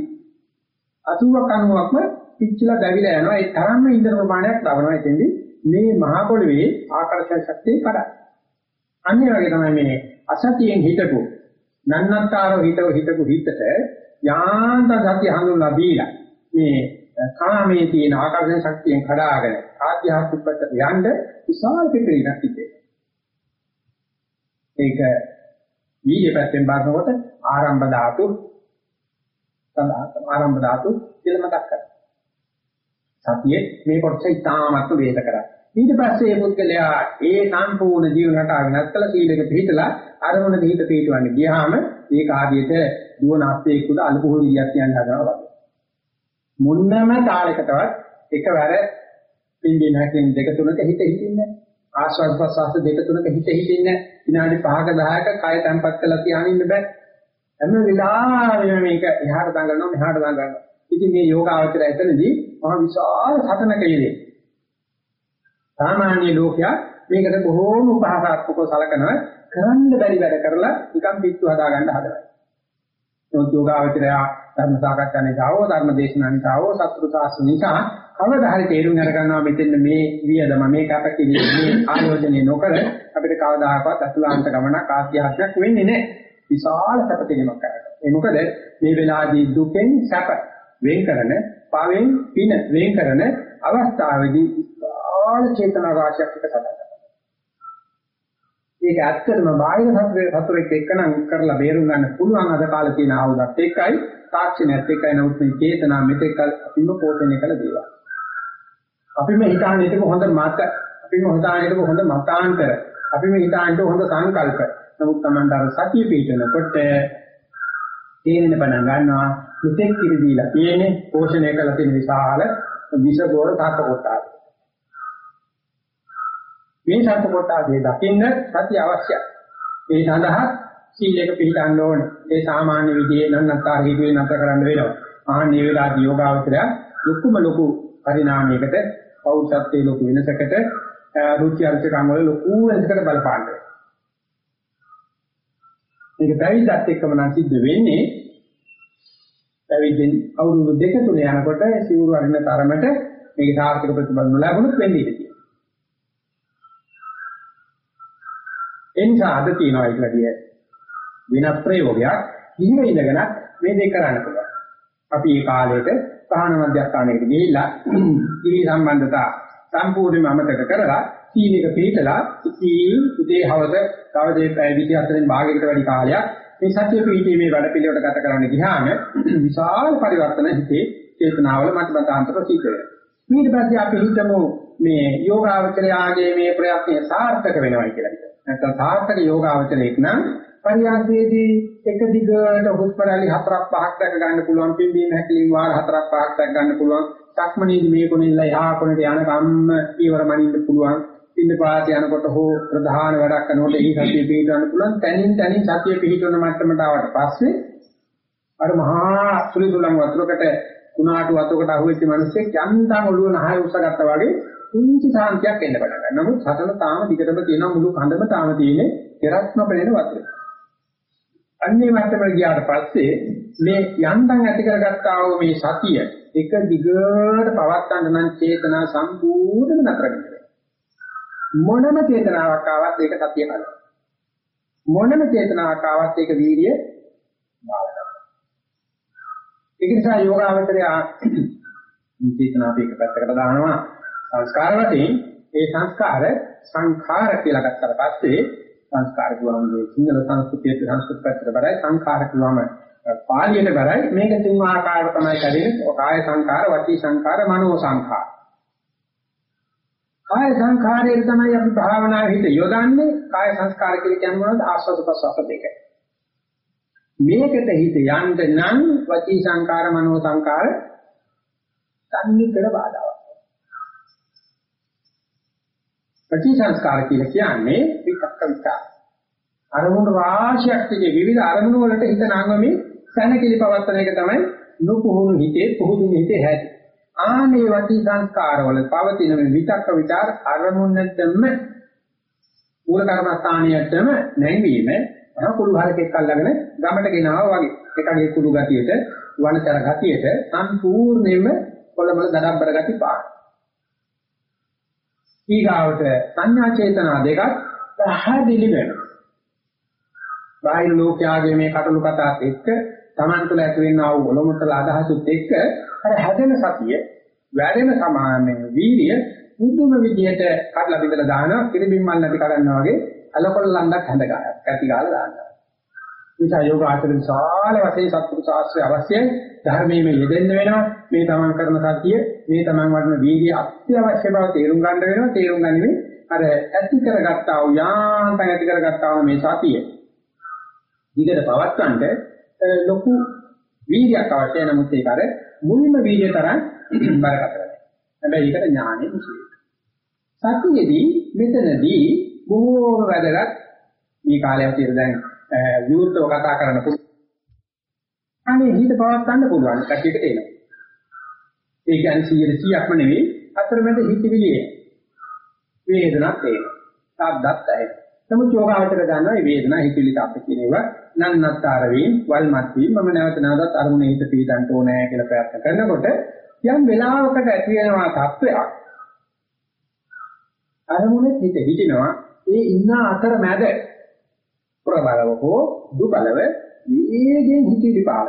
80ක් 90ක්ම පිච්චිලා දැවිලා යනවා. ඒ තරම්ම ඉන්ධන ප්‍රමාණයක් දවනවා. එතෙන්දී මේ මහා පොළවේ ආකර්ෂණ ශක්තිය කඩයි. අනිත් වගේ තමයි මේ අසතියෙන් හිටපු නන්නත්තාරෝ හිතව හිටපු හිතට යාන්ත සතිය හඳුන්ලා දීලා මේ කාමයේ තියෙන ආකර්ෂණ ශක්තියෙන් කඩාගෙන ආධ්‍යාත්මික පැත්තට යන්න විශාල පිළිවෙලක් තිබේ. ඒක ඊයේ පැත්තෙන් බලනකොට ආරම්භ ධාතු ආරම්භ ධාතු කියලා මතක් කරගන්න. සතියේ මේ කොටස ඉතාමත් වේද කරා. ඊට පස්සේ මේ පුද්ගලයා ඒ සම්පූර්ණ ජීවන රටාව වෙනස් කළ සීලෙක පිළිතලා අරමුණ පිළිත පිටවන්න ගියාම ඒක ආදියට දුවන අස්තේ කුඩ අලුපුහුරු ගියක් කියන්න හදනවා වගේ. මුන්නම තාලයකටවත් එකවර පින්දින හැකෙන් දෙක තුනක හිත හිටින්නේ ආස්වාද ප්‍රසවාස දෙක තුනක හිත හිටින්නේ විනාඩි 5ක 10ක කය තැම්පත් කරලා තියාගෙන ඉන්න බෑ. හැම වෙලාවෙම මේක එහාට දඟලනවා මෙහාට දඟලනවා. ඉතින් මේ යෝගාවචරය එතනදී මහ විශාල සටනක යෙදේ සාමාන්‍ය ලෝකයා මේකට බොහෝම උපහාසාත්මකව සලකනවා කරන්න බැරි වැඩ කරලා නිකන් පිට්ටු හදා ගන්න හදනවා නමුත් යෝගාවචරය ධර්ම සාකච්ඡා නිසාවෝ ධර්ම දේශනා නිසාවෝ සත්‍රු සාසන නිසා කවදා හරි තේරුම් අරගන්නවා මෙතෙන් මේ වියදම මේ කැපකිරීම මේ ආයෝජනය නොකර අපිට කවදාකවත් අතුලාන්ත ගමනක් ආත්‍යහාත්මයක් වෙන්නේ නැහැ. විශාල සැපතීමක් කරගන්න. ඒ මොකද මේ වෙලාවේදී දුකෙන් සැප වෙන් කරන, පාවෙන් පින වෙන් කරන අවස්ථාවේදී විශාල චේතනා රාශියක් එක සටහන් ඒක ඇත්තටම බාහිර සතුරෙක් එක්කනම් කරලා බේරුම් ගන්න පුළුවන් අද කාලේ තියෙන ආයුධත් එක්කයි තාක්ෂණයත් එක්කයි නමුත් මේ චේතනා මෙතෙක් අපිම පෝෂණය කළ දේවල්. අපිම හිතාන හිටපු හොඳ මත, අපිම හිතාන හිටපු හොඳ මතාන්තර, අපිම හිතාන හිටපු හොඳ සංකල්ප. නමුත් Tamanට අර සතිය පිටනකොට තේරෙන බණ ගන්නවා මෙතෙක් කිරිදීලා තියෙන්නේ පෝෂණය කළ තියෙන විශාල විෂ ගෝල තාක කොටාද. මේ සත්‍ය කොටාදී දකින්න සතිය අවශ්‍යයි. ඒ සඳහා සීලයක පිළිපදන්න ඕනේ. ඒ සාමාන්‍ය විදිහේ නන්නතර හිතුවේ නැතර කරන්න වෙනවා. ආහනේ වේලාදී යෝගාවචරය ලොකුම ලොකු පරිණාමයකට පෞෂත්වයේ ලොකු වෙනසකට රුචි අරුචිකම් වල ලොකු වෙනසකට බලපාන්න. මේක පැවිද්දත් එක්කම නම් සිද්ධ වෙන්නේ පැවිද්දෙන් අවුරුදු දෙක තුන යනකොට සිවුරු අරින තරමට මේක සාර්ථක ප්‍රතිඵල නොලැබුණොත් වෙන්නේ එනිසා අද තියෙනවා ඒකලදී වෙනත් ප්‍රයෝගයක් කිහිම ඉඳගෙන මේ දෙක කරන්න පුළුවන්. අපි මේ කාලේට පහන මධ්‍යස්ථානයකට ගිහිල්ලා (clears throat) ඉහි සම්බන්ධතා සම්පූර්ණයෙන්ම අමතක කරලා සීලයක පිළිතලා ඉතින් උදේ හවස තව දෙක පැය 24න් භාගයකට වැඩි කාලයක් මේ සත්‍ය පිළිීමේ වැඩ පිළිවෙලට ගත කරන්න ගියාම (clears throat) විශාල පරිවර්තන හිතේ චේතනාවල මතබතාන්තර සිද්ධ වෙනවා. ඊට පස්සේ අපි හිතමු මේ යෝගාවචරයාගේ මේ ප්‍රයත්නය සාර්ථක වෙනවයි කියලා හිතමු. නැත්නම් සාර්ථක යෝගාවචරයක් නම් පරියන්කේදී එක දිගට හුස්ම රැලි හතරක් පහක් දැක ගන්න පුළුවන් පිම්බීම හැකිලින් වාර හතරක් පහක් දැක ගන්න පුළුවන්. සක්මනේදී මේ කොනෙල්ල යහා කොනට යන කම්ම ඊවර මනින්න පුළුවන්. ඉන්න පාත යනකොට හෝ ප්‍රධාන වැඩක් කරනකොට ඒ සතිය පිළිගන්න පුළුවන්. තනින් තනින් සතිය පිළිගන්න මට්ටමට ආවට පස්සේ අර මහා සුලිසුලන් වතුරකට කුණාටු වතුරකට අහුවෙච්ච මිනිස්සෙක් යන්තම් ඔළුව නහය උස්සගත්තා වගේ කුංචි සාන්තියක් එන්න පටන් ගන්නවා. නමුත් සතන තාම දිගටම තියෙන මුළු කඳම තාම තියෙන්නේ කෙරත්ම පෙරෙන වතුරේ. අන්නේ මට්ටමට ගියාට පස්සේ මේ යන්තම් ඇති කරගත්තා වූ මේ සතිය එක දිගට පවත්වන්න නම් චේතනා සම්පූර්ණයෙන්ම නතර වෙනවා. මොනම චේතනාවක් ආවත් ඒක සතිය කරනවා. මොනම චේතනාවක් ආවත් ඒක වීර්ය බාලනවා. ඒක නිසා යෝගාවචරය මේ චේතනාව එක පැත්තකට දානවා සංස්කාර වශයෙන් ඒ සංස්කාර සංඛාර කියලා ගත්තට පස්සේ සංස්කාර කියවම මේ සිංහල සංස්කෘතියේ සංස්කෘත පැත්තට බරයි සංඛාර කියවම පාලියට බරයි. මේක තුන් ආකාරව තමයි කැදෙන්නේ කාය සංඛාර වචී සංඛාර මනෝ සංඛාර. කාය සංඛාරයේ තමයි අපි භාවනා හිත යොදන්නේ. කාය සංස්කාර කියලා කියන්නේ මොනවද? ආස්වාද ප්‍රසවාස දෙක. මේකට හිත යන්න නම් වචී සංඛාර මනෝ සංඛාර සම්නිකර බාධාවක්. වචී සංස්කාර කියලා කියන්නේ විතක්ක විචාර. අරමුණු රාශියක් තිබේ විවිධ අරමුණු වලට හිත නාගමේ සැනකෙලි පවත්තන එක තමයි නුපුහුණු හිතේ පුහුණු හිතේ හැටි. ආනේ වචී සංස්කාරවල පවතින මේ විතක්ක විචාර අරමුණෙන්ම මූල කර්මස්ථානියටම නැංවීම අහ කුළු හරකෙක් අල්ලගෙන ගමට ගෙනාවා වගේ. එකගේ කුළු ගතියට වනතර ගතියට සම්පූර්ණයෙන්ම කොළමල දඩබ්බර ගති පාන. ඊගාවට සංඥා චේතනා දෙකක් පැහැදිලි වෙනවා. බාහිර ලෝකයාගේ මේ කටළු කතාත් එක්ක Taman තුළ ඇති වෙනා වූ ඔලොමතල අදහසුත් එක්ක අර හැදෙන සතිය වැඩෙන සමානයේ වීර්ය මුදුම විදියට කඩලා බිඳලා දානවා පිළිබිම් මල් නැති කරනවා වගේ අලකොල ලණ්ඩක් හැඳ ගන්නවා කැටි ගාලා දානවා. නිසා යෝග ආචරණ විශාල වශයෙන් සත්පුරුෂ ශාස්ත්‍රය අවශ්‍යයි. ධර්මයේ මේ යෙදෙන්න වෙනවා. මේ තමන් කරන සතිය මේ තමන් වඩන වීර්ය අත්‍යවශ්‍ය බව තේරුම් ගන්න වෙනවා තේරුම් ගනිමින් අර ඇති කරගත්තා වූ යාන්තම් ඇති කරගත්තා වූ මේ සතිය විදිහට පවත්වන්න ලොකු වීර්යයක් අවශ්‍යයි නමුත් ඒක අර මුල්ම වීර්ය තරම් (clears throat) බරකට නැහැ. හැබැයි ඒකට ඥානෙ මුසුයි. සතියේදී මෙතනදී බොහෝම වැදගත් මේ කාලයක් තියෙන දැන් විවෘතව කතා කරන්න පුළුවන්. අනේ හිත පවත් ගන්න පුළුවන් කටියට එනවා. ඒ කියන්නේ 100%ක්ම නෙවෙයි අතරමැද හිතවිලිය. වේදනක් එනවා. සාද්දත් ඇහෙනවා. නමුත් යෝගාවචර ගන්නවා මේ වේදනා හිතවිලි තාප්ප කියන ඒවා නන්නත්තර වීම වල්මත් වීම මම නැවත නැවතත් අරමුණේ හිත පීඩන්න ඕනේ කියලා ප්‍රයත්න කරනකොට යම් වෙලාවකට ඇති වෙනවා තත්වයක් අරමුණේ හිත හිටිනවා ඒ ඉන්න අතර මැද ප්‍රබලව හෝ දුබලව වේගෙන් හිතවිලි පාල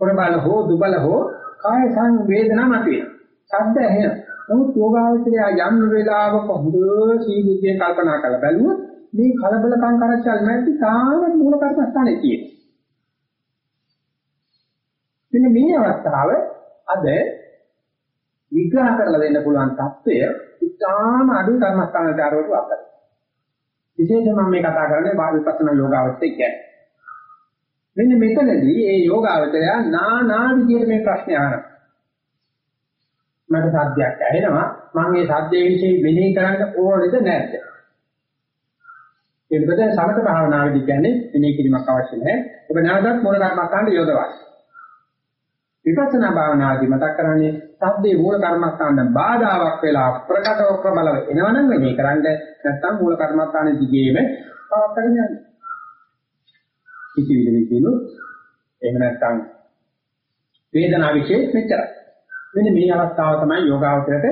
ප්‍රබල හෝ දුබල හෝ කාය සංවේදනා මතුවේ. ශබ්ද ඇහෙන. නමුත් යෝගාවචරය යම් වේලාවක හොඳ සීගුද්ධිය කල්පනා කරලා බැලුවොත් මේ කලබලකම් කරච්චල් නැති තාම මූල කර්මස්ථානේ තියෙනවා. මෙන්න මේ අවස්ථාව අද විග්‍රහ කරලා දෙන්න පුළුවන් தত্ত্বය ඉතාම අඩු කර්මස්ථානකාරවරු අතර. විශේෂයෙන්ම මේ කතා කරන්නේ භාවිපස්සන යෝගාවස්ථේ කියන්නේ. මෙන්න මෙතනදී මේ යෝගාවචරය නානා විදිහට මේ ප්‍රශ්න අහනවා. මට සද්දයක් ඇහෙනවා. මම මේ සද්දේ විශ්ේ මෙනෙහි කරන්න ඕනේද නැද්ද? ඒක බද සමත භාවනාවේදී කියන්නේ මෙනෙහි කිරීමක් අවශ්‍ය නැහැ. ඔබ නැවතත් මූල කර්මස්ථානට යොදවන්න. විපස්සනා භාවනාවේදී මතක් කරන්නේ සද්දේ මූල කර්මස්ථානට බාධාවක් වෙලා ප්‍රකටව ප්‍රබලව එනවනම් මෙනෙහි කරන්න නැත්නම් මූල කර්මස්ථානයේ දිගේම පවත්වාගෙන යන්න. කිසි විදිහකින් එහෙම නැත්නම් වේදනාව විශේෂ මෙච්චරයි මෙන්න මේ අවස්ථාව තමයි යෝගාවචරයට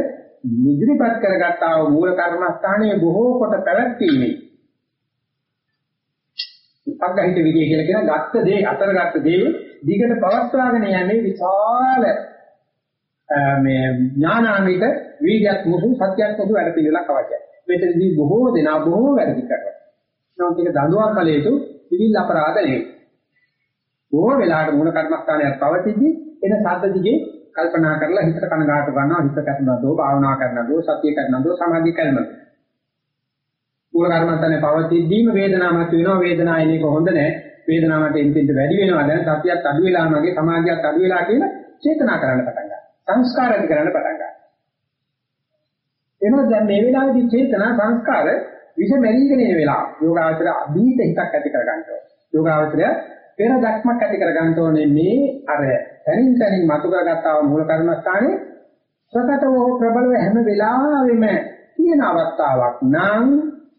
නිදිරිපත් කරගත්තා වූ මූල කර්මස්ථානයේ බොහෝ කොට පැවැත්ීමේ උපග්ගහිත විදිය කියලා කියන ගත්ත දේ අතර ගත්ත දේ දිගට පවත්වාගෙන යන්නේ විශාල මේ ඥානාන්විත වීර්යයක් මුසු සත්‍යයක් මුසු වැඩ පිළිවෙලක් අවශ්‍යයි. මෙතනදී බොහෝ දෙනා බොහෝ වැඩ කරනවා. නමුත් ඒක දඬුවම් කළ යුතු පිළිල් අපරාධ නෙවෙයි. බොහෝ වෙලාවට මූල කර්මස්ථානයක් පවතිද්දී එන සද්ද දිගේ කල්පනා කරලා හිතට කනගාටු ගන්නවා හිත කැටුනා දෝ භාවනා කරනවා දෝ සතිය කරනවා දෝ සමාධිය කරනවා. මූල කර්මස්ථානේ පවතිද්දීම වේදනාවක් මත වෙනවා වේදනාව එන්නේ කොහොඳ නැහැ. වේදනාවට එන්ටෙන්ට වැඩි වෙනවා දැන් සතියක් අඩු වෙලා මගේ සමාධියක් අඩු වෙලා කියලා චේතනා කරන්න පටන් ගන්නවා. සංස්කාර ඇති කරන්න පටන් ගන්නවා. එනවා දැන් මේ වෙලාවේදී චේතනා සංස්කාර විෂ මෙරීගෙන එන වෙලාව. යෝගාවචර අභීත හිතක් ඇති කර ගන්නවා. යෝගාවචරය පෙර දක්මක් ඇති කර ගන්න ඕනේ මේ අර තනින් තනින් මතු කරගත්තා මූල කර්මස්ථානේ සතතව ප්‍රබලව හැම වෙලාවෙම තියෙන අවස්ථාවක් නම්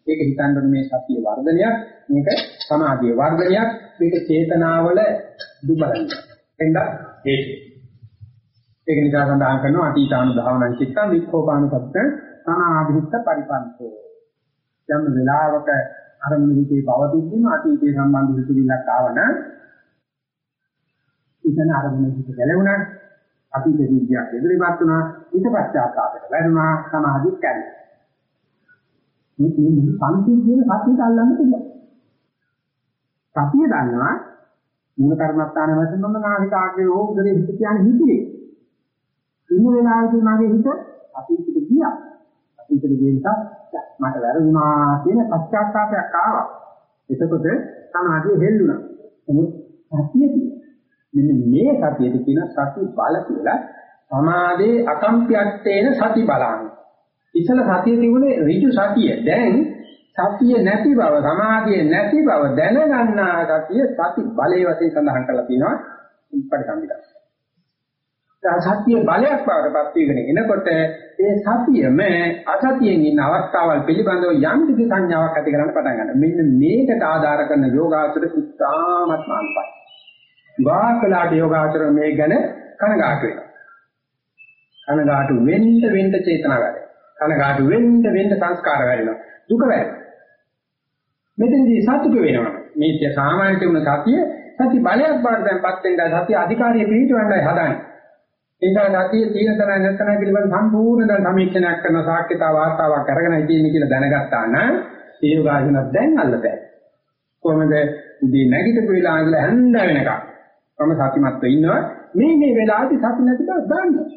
ඒක හිතන්න මේ සතිය වර්ධනයක් මේක සමාධිය වර්ධනයක් මේක චේතනාවල දුබලයි එඳ ඒක ඒක නිසා සඳහන් කරනවා අතීතානුධාවනං චිත්තං වික්ඛෝපානුපත්ත සනාධිත්ත පරිපන්තෝ යම් වෙලාවක අරමුණු හිතේ පවතිද්දීම අතීතයේ සම්බන්ධ සිතුවිල්ලක් ආවනම් ඉතන අරමුණු හිත ගැලවුණා. අතීත විද්‍යාවක් ඉදිරිපත් වුණා. ඊට පස්සේ ආකාරයට වැරුණා සමාධිය කැඩෙනවා මේ මේ පන්ති කියන සතියට අල්ලන්න පුළුවන්. සතිය දන්නවා මූල කර්මස්ථාන වශයෙන් මම නාහික ආග්‍රේ හෝ උදේ හිත කියන්නේ හිතේ. ඉන්න වෙලාවේදී මගේ හිත අතීතෙට ගියා. අතීතෙට ගිය නිසා මට වැරදුනා කියන පශ්චාත්තාවයක් ආවා. එතකොට සමාධිය හෙල්ලුණා. නමුත් සතියදී මෙන්න මේ සතියද කියන සති බල කියලා සමාධේ අකම්ප්‍යත්තේන සති බලං. ඉතල සතිය තිබුණේ ඍජු සතිය. දැන් සතිය නැති බව සමාධිය නැති බව දැනගන්නා සතිය සති බලයේ වශයෙන් සඳහන් කරලා තියෙනවා. පරිසම්පිතා. සත්‍ය බලයක් බවටපත් වීගෙන එනකොට ඒ සතියම අසතියෙන් ඉන්න අවස්ථාවල් පිළිබඳව යම් කිසි සංඥාවක් ඇති කරන්න පටන් ගන්නවා. මෙන්න මේකට ආධාර කරන යෝගාචර සිතාමත් මානපයි. වාකලාට යෝගාචර මේ ගැන කනගාටු වෙනවා. කනගාටු වෙන්න වෙන්න චේතනා වැඩේ. කනගාටු වෙන්න වෙන්න සංස්කාර වැඩෙනවා. දුක වැඩෙනවා. මෙතෙන්දී සතුට වෙනවා. මේ සාමාන්‍ය තිබුණ සතිය සති බලයක් බවට දැන්පත් වෙනවා. සතිය අධිකාරිය පිළිටවන්නයි හදන්නේ. ඒකයි සතිය තීන තරයි නැත්නම් පිළිබඳ සම්පූර්ණ දැන් සමීක්ෂණයක් කරන සාක්ෂිතා වාර්තාවක් අරගෙනයි තියෙන්නේ කියලා දැනගත්තා නම් ඒ යෝගාසනත් දැන් අල්ලතයි. කොහොමද උදේ නැගිටපු වෙලාව ඉඳලා හැන්ද වෙනකම් මම සතිමත්ව ඉන්නවා මේ මේ වෙලාවේදී සති නැති බව දන්නවා.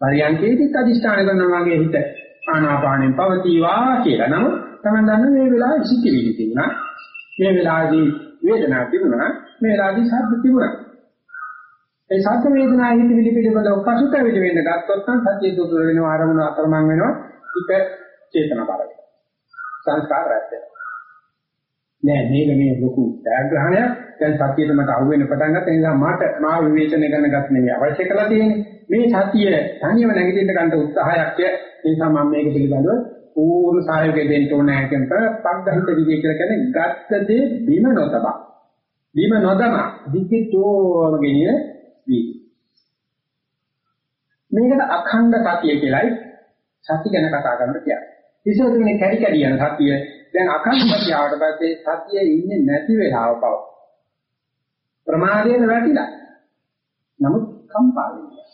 පරියන්කේදීත් අදිෂ්ඨාන කරනවා වගේ හිත ආනාපානෙන් පවතිවා කියලා. නමුත් තමයි දන්නේ මේ වෙලාවේ සිතිවිලි තිබුණා. මේ වෙලාවේදී වේදනාවක් තිබුණා. මේ වෙලාවේදී ශබ්ද තිබුණා. ඒ සත්‍ය වේදනා හිතවිලි පිළිබඳව පසුතැවිලි වෙන්න ගත්තොත් නම් සත්‍ය දුර වෙනවා ආරමුණ අතරමං වෙනවා හිත චේතන බල සංස්කාර රැස් නෑ මේක මේ ලොකු ඡාග්‍රහණයක් දැන් සත්‍යයට මට අහු වෙන්න පටන් ගත්ත නිසා මට මාව විවේචනය කරන ගත නෙමෙයි අවශ්‍ය කරලා තියෙන්නේ. මේ සත්‍ය තනියම නැගිටින්න ගන්න උත්සාහයක් ඒ නිසා මම මේක පිළිබඳව පූර්ණ සහයෝගය දෙන්න ඕනේ කියන පග්ගහිත විදිය කියලා කියන්නේ ගත්ත දේ බිම නොතබා. බිම නොදම. දික්කතෝම ගෙනියන වී. මේකට අඛණ්ඩ සතිය කියලායි සති ගැන කතා කරන්න කියන්නේ. ඉතින් කැඩි කැඩි යන සතිය දැන් අඛණ්ඩ සතිය ආවට පස්සේ සතිය ඉන්නේ නැති වෙලාව බව. ප්‍රමාදයෙන් වැටිලා. නමුත් කම්පා වෙනවා.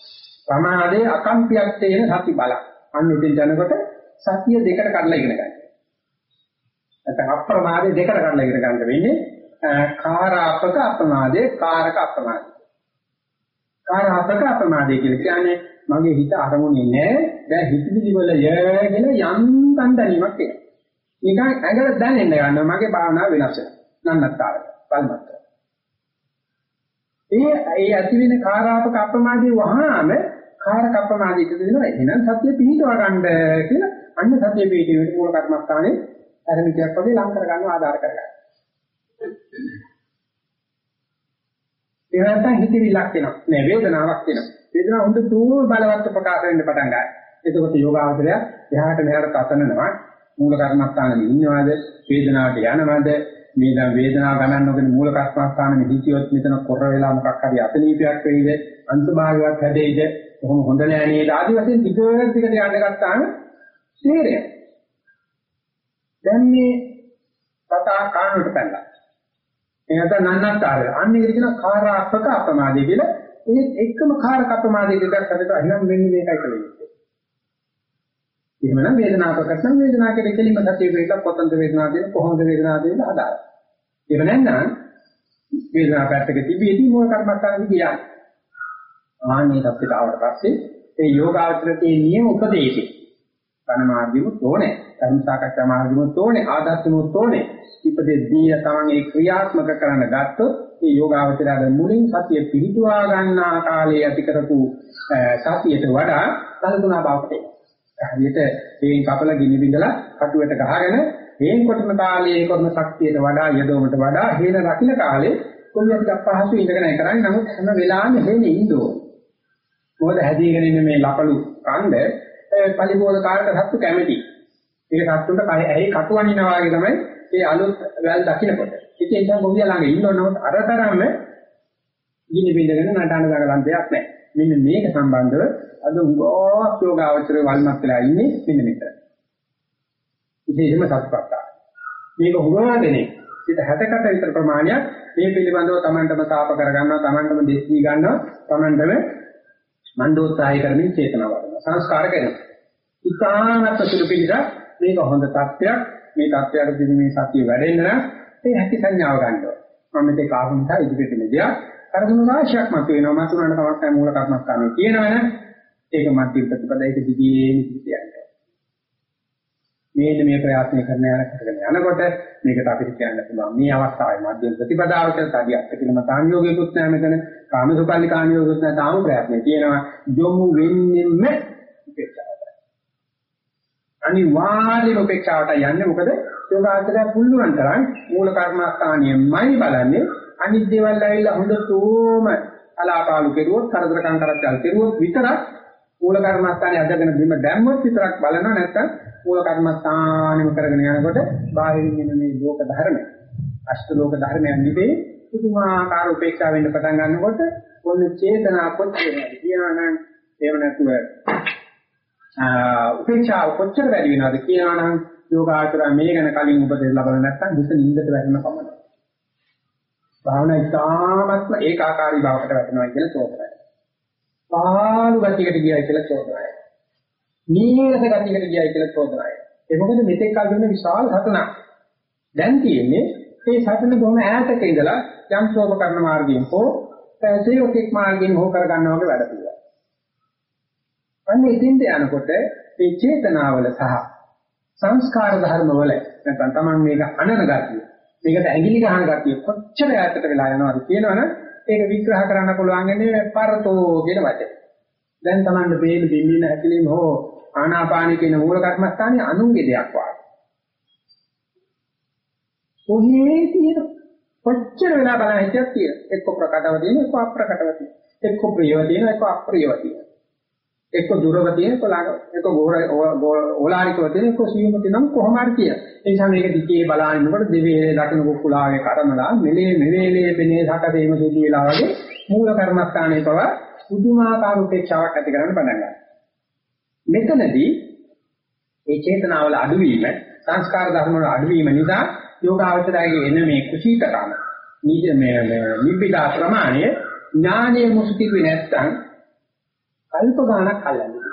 ප්‍රමාදයේ අකම්පියක් තේන සති බල. අන්න ඉතින් යනකොට සතිය දෙකට කඩලා ඉගෙන ගන්න. නැත්නම් අප්‍රමාදයේ දෙකට කඩලා ඉගෙන ගන්න වෙන්නේ කාරාපක අප්‍රමාදයේ කාරක අප්‍රමාදයේ කාරාපක අප්‍රමාදය කියලා කියන්නේ මගේ හිත අරමුණේ නැහැ. දැන් හිතවිලි වල යගෙන යන්තම් දැනීමක් එනවා. නිකන් ඇඟල දැනෙන්න ගන්නවා මගේ භාවනාව වෙනස් වෙනවා. නන්නත්තර බලමත්. ඒ ඒ ඇති වෙන කාරාපක අප්‍රමාදයේ වහාම කාරක අප්‍රමාදයේ ඉඳ දෙනවා. එහෙනම් සත්‍ය පිහිටව ගන්න කියලා අන්න සත්‍ය පිහිටීමේ මූල කර්මස්ථානේ අරමිකයක් වගේ ලං කර ගන්න ආධාර කරගන්න. ඒ නැත්තම් හිතවිල්ලක් එනවා. නෑ වේදනාවක් එනවා. වේදනාව හොඳ තුම බලවත් ප්‍රකාශ වෙන්න පටන් ගන්නවා. එතකොට යෝගාවචරය එහාට මෙහාට පතනනවා. මූල කර්මස්ථානෙ ඉන්නවද? වේදනාවට යනවද? මේ දැන් වේදනාව ගණන් නොගෙන මූල කර්මස්ථානෙ හිතියොත් මෙතන කොර වෙලා මොකක් හරි අතනීපයක් වෙයිද? අන්තභාගයක් හැදෙයිද? කොහොම හොඳ නෑ නේද? ආදි වශයෙන් ටිකක් ටිකට යන්න ගත්තාම තේරෙයි. දැන් මේ කතා කාණුවට පැනලා එනත නන්නත්තර. අන්න ඒක කියන කාරාත්මක අප්‍රමාදය කියලා. ඒත් එක්කම කාරක අප්‍රමාදය දෙකක් අතර අහිනම් වෙන්නේ මේකයි කියලා. එහෙමනම් වේදනාව ප්‍රකට නම් වේදනාව කෙරෙහි කෙලින්ම සතිය වේක කොතනද වේදනාව දෙන කොහොමද වේදනාව දෙන අදාළ. එහෙම නැත්නම් වේදනාව පැත්තක තිබෙදී මූල කර්මස්ථානෙ කියන්නේ. ආන්නේ තත්ත්වයට ආවට පස්සේ ඒ යෝගාවචරයේ නියම උපදේශේ කන මාර්ගෙමුත් ඕනේ. ධර්ම සාකච්ඡා මාර්ගෙමුත් ඕනේ. ආදර්ශමුත් ඕනේ. ඉපදෙද්දී තමන් ඒ ක්‍රියාත්මක කරන්න ගත්තොත් ඒ යෝගාවචරයේ මුලින් සතිය පිහිටුවා ගන්නා කාලයේ ඇති කරපු සතියට වඩා කල්පනා බවට හරියට හේන් කපල ගිනි බිඳලා කටුවට ගහගෙන හේන් කොටන කාලයේ කරන ශක්තියට වඩා යදොමට වඩා හේන රකින්න කාලේ කොහොමද අපහසු ඉඳගෙන කරන්නේ නමුත් හැම වෙලාවෙම හේනේ ඉඳෝ මොකද හැදීගෙන ඉන්න මේ ලපලු කන්ද පරිබෝධ කාලට සත්තු කැමති ඒක සත්තුන්ට කය ඇහි කටුවනිනා වගේ තමයි ඒ අලුත් වැල් දකින්නකොට ඉතින් ඒ නිසා ගොවියා ළඟ ඉන්නවනොත් අරතරම ගිනි බිඳගෙන නටන දගලන් දෙයක් නැහැ මෙන්න මේක සම්බන්ධව අද උගෝක් යෝගාවචර වල්මත් වෙලා ඉන්නේ මෙන්න මෙතන. විශේෂම සත්පත්තා. මේක හුඟාදෙනේ සිත 60කට විතර ප්‍රමාණයක් මේ පිළිබඳව Tamanටම තාප කරගන්නවා Tamanටම දෙස් දී ගන්නවා Tamanටම මන්දෝත්සාහය කරමින් චේතනාව වඩනවා සංස්කාර කරනවා. ඉතාමත් සුළු පිළිසක් මේක හොඳ තත්ත්වයක්. මේ තත්ත්වයට දින මේ සතිය වැඩෙන්න නම් ඒ හැකි සංඥාව ගන්නවා. මම මේක ආපු නිසා ඉදිරියට මෙදියා කරදුණු රාශියක් මත වෙනවා මතුනට තමක් නැහැ මූල කර්මස්ථානේ තියෙනවනේ. ඒක මධ්‍ය ප්‍රතිපදයක දිගේ නිසියන්නේ මේද මේ ප්‍රයත්න කරන යන කරගෙන යනකොට මේකට අපිට කියන්න පුළුවන් මේ අවස්ථාවේ මධ්‍ය ප්‍රතිපදාවට තඩි අත්කිනම තාන්‍යෝගයකුත් නැහැ මෙතන. කාමසුකල්ලි කාණියෝගකුත් නැහැ. තාම ප්‍රයත්න තියෙනවා. යොමු වෙන්නෙම උපේක්ෂාවට අනිවාර්යයෙන්ම උපේක්ෂාවට යන්නේ මොකද? යෝගාචරය පුළුවන් තරම් මූල කර්මස්ථානියමයි බලන්නේ. අනිත් දේවල් ඇවිල්ලා හොඳටම අලාපාලු කෙරුවොත් කරදරකම් කරච්චල් කෙරුවොත් විතරක් මූල කර්මස්ථානේ අදගෙන බිම දැම්මොත් විතරක් බලනවා නැත්නම් මූල කර්මස්ථානෙම කරගෙන යනකොට බාහිරින් එන මේ ලෝක ධර්ම අෂ්ට ලෝක ධර්මයන් නිදී පුදුමාකාර උපේක්ෂා වෙන්න පටන් ගන්නකොට ඔන්න චේතනා කොච්චර කියනවා නම් එහෙම නැතුව උපේක්ෂාව කොච්චර වැඩි වෙනවද කියනවා නම් යෝගාචර මේ ගැන කලින් උපදෙස් ලබලා නැත්නම් හිත නිින්දට වැටෙන පමණයි. භාවනා ඉතාමත්ම ඒකාකාරී බවකට වැටෙනවා කියලා චෝදනයි. පාළු ගතියකට ගියයි කියලා චෝදනයි. නීරස ගතියකට ගියයි කියලා චෝදනයි. ඒ මොකද මෙතෙක් කල් දුන්න විශාල සතනක්. දැන් තියෙන්නේ මේ සතන බොහොම ඈතක ඉඳලා යම් ශෝභ කරන මාර්ගයෙන් හෝ සේවකෙක් මාර්ගයෙන් හෝ කර ගන්නවා වගේ වැඩ පිළිවෙල. අන්න ඉතින්ද යනකොට මේ චේතනාවල සහ සංස්කාර ධර්මවල නැත්නම් Taman මේක අනන ගතිය මේකට ඇඟිලි ගහන ගතිය කොච්චර ඈතට වෙලා යනවද කියනවනම් ඒක විග්‍රහ කරන්න පුළුවන් ඉන්නේ පරතෝ කියන වචනේ. දැන් Tamanne බේන දෙන්නේ හැකලීම හෝ ආනාපාන කියන මූල කර්මස්ථානේ අනුන්ගේ දෙයක් වාගේ. කොහේ තියෙන කොච්චර වෙලා බලන හිතක් තියෙන එක්ක ප්‍රකටව තියෙන එක්ක අප්‍රකටව තියෙන එක්ක ප්‍රියව තියෙන එක්ක අප්‍රියව තියෙන එක්ක දුරව තියෙන එක්ක ළඟ එක්ක ඕලාරිකව තියෙන එක්ක සියුම තියෙන කොහොම හරි කියන. ඒ නිසා මේක දිගේ බලනකොට දෙවියනේ දකින්න කුකුලාගේ කර්මලා මෙලේ මෙවේලේ පෙනේ සැකදීම සිදු වෙලා වගේ මූල කර්මස්ථානයේ පව පුදුමාකාර උපේක්ෂාවක් ඇති කරන්න පටන් ගන්නවා. මෙතනදී ඒ චේතනාවල අඩුවීම සංස්කාර ධර්ම වල අඩුවීම නිසා යෝගාවචරයේ එන මේ කුසීතකම නිජ මේ නිබ්බිදා ප්‍රමාණය ඥානයේ මුස්තිකුවේ නැත්තම් කල්ප ගාණක් අල්ලන්නේ.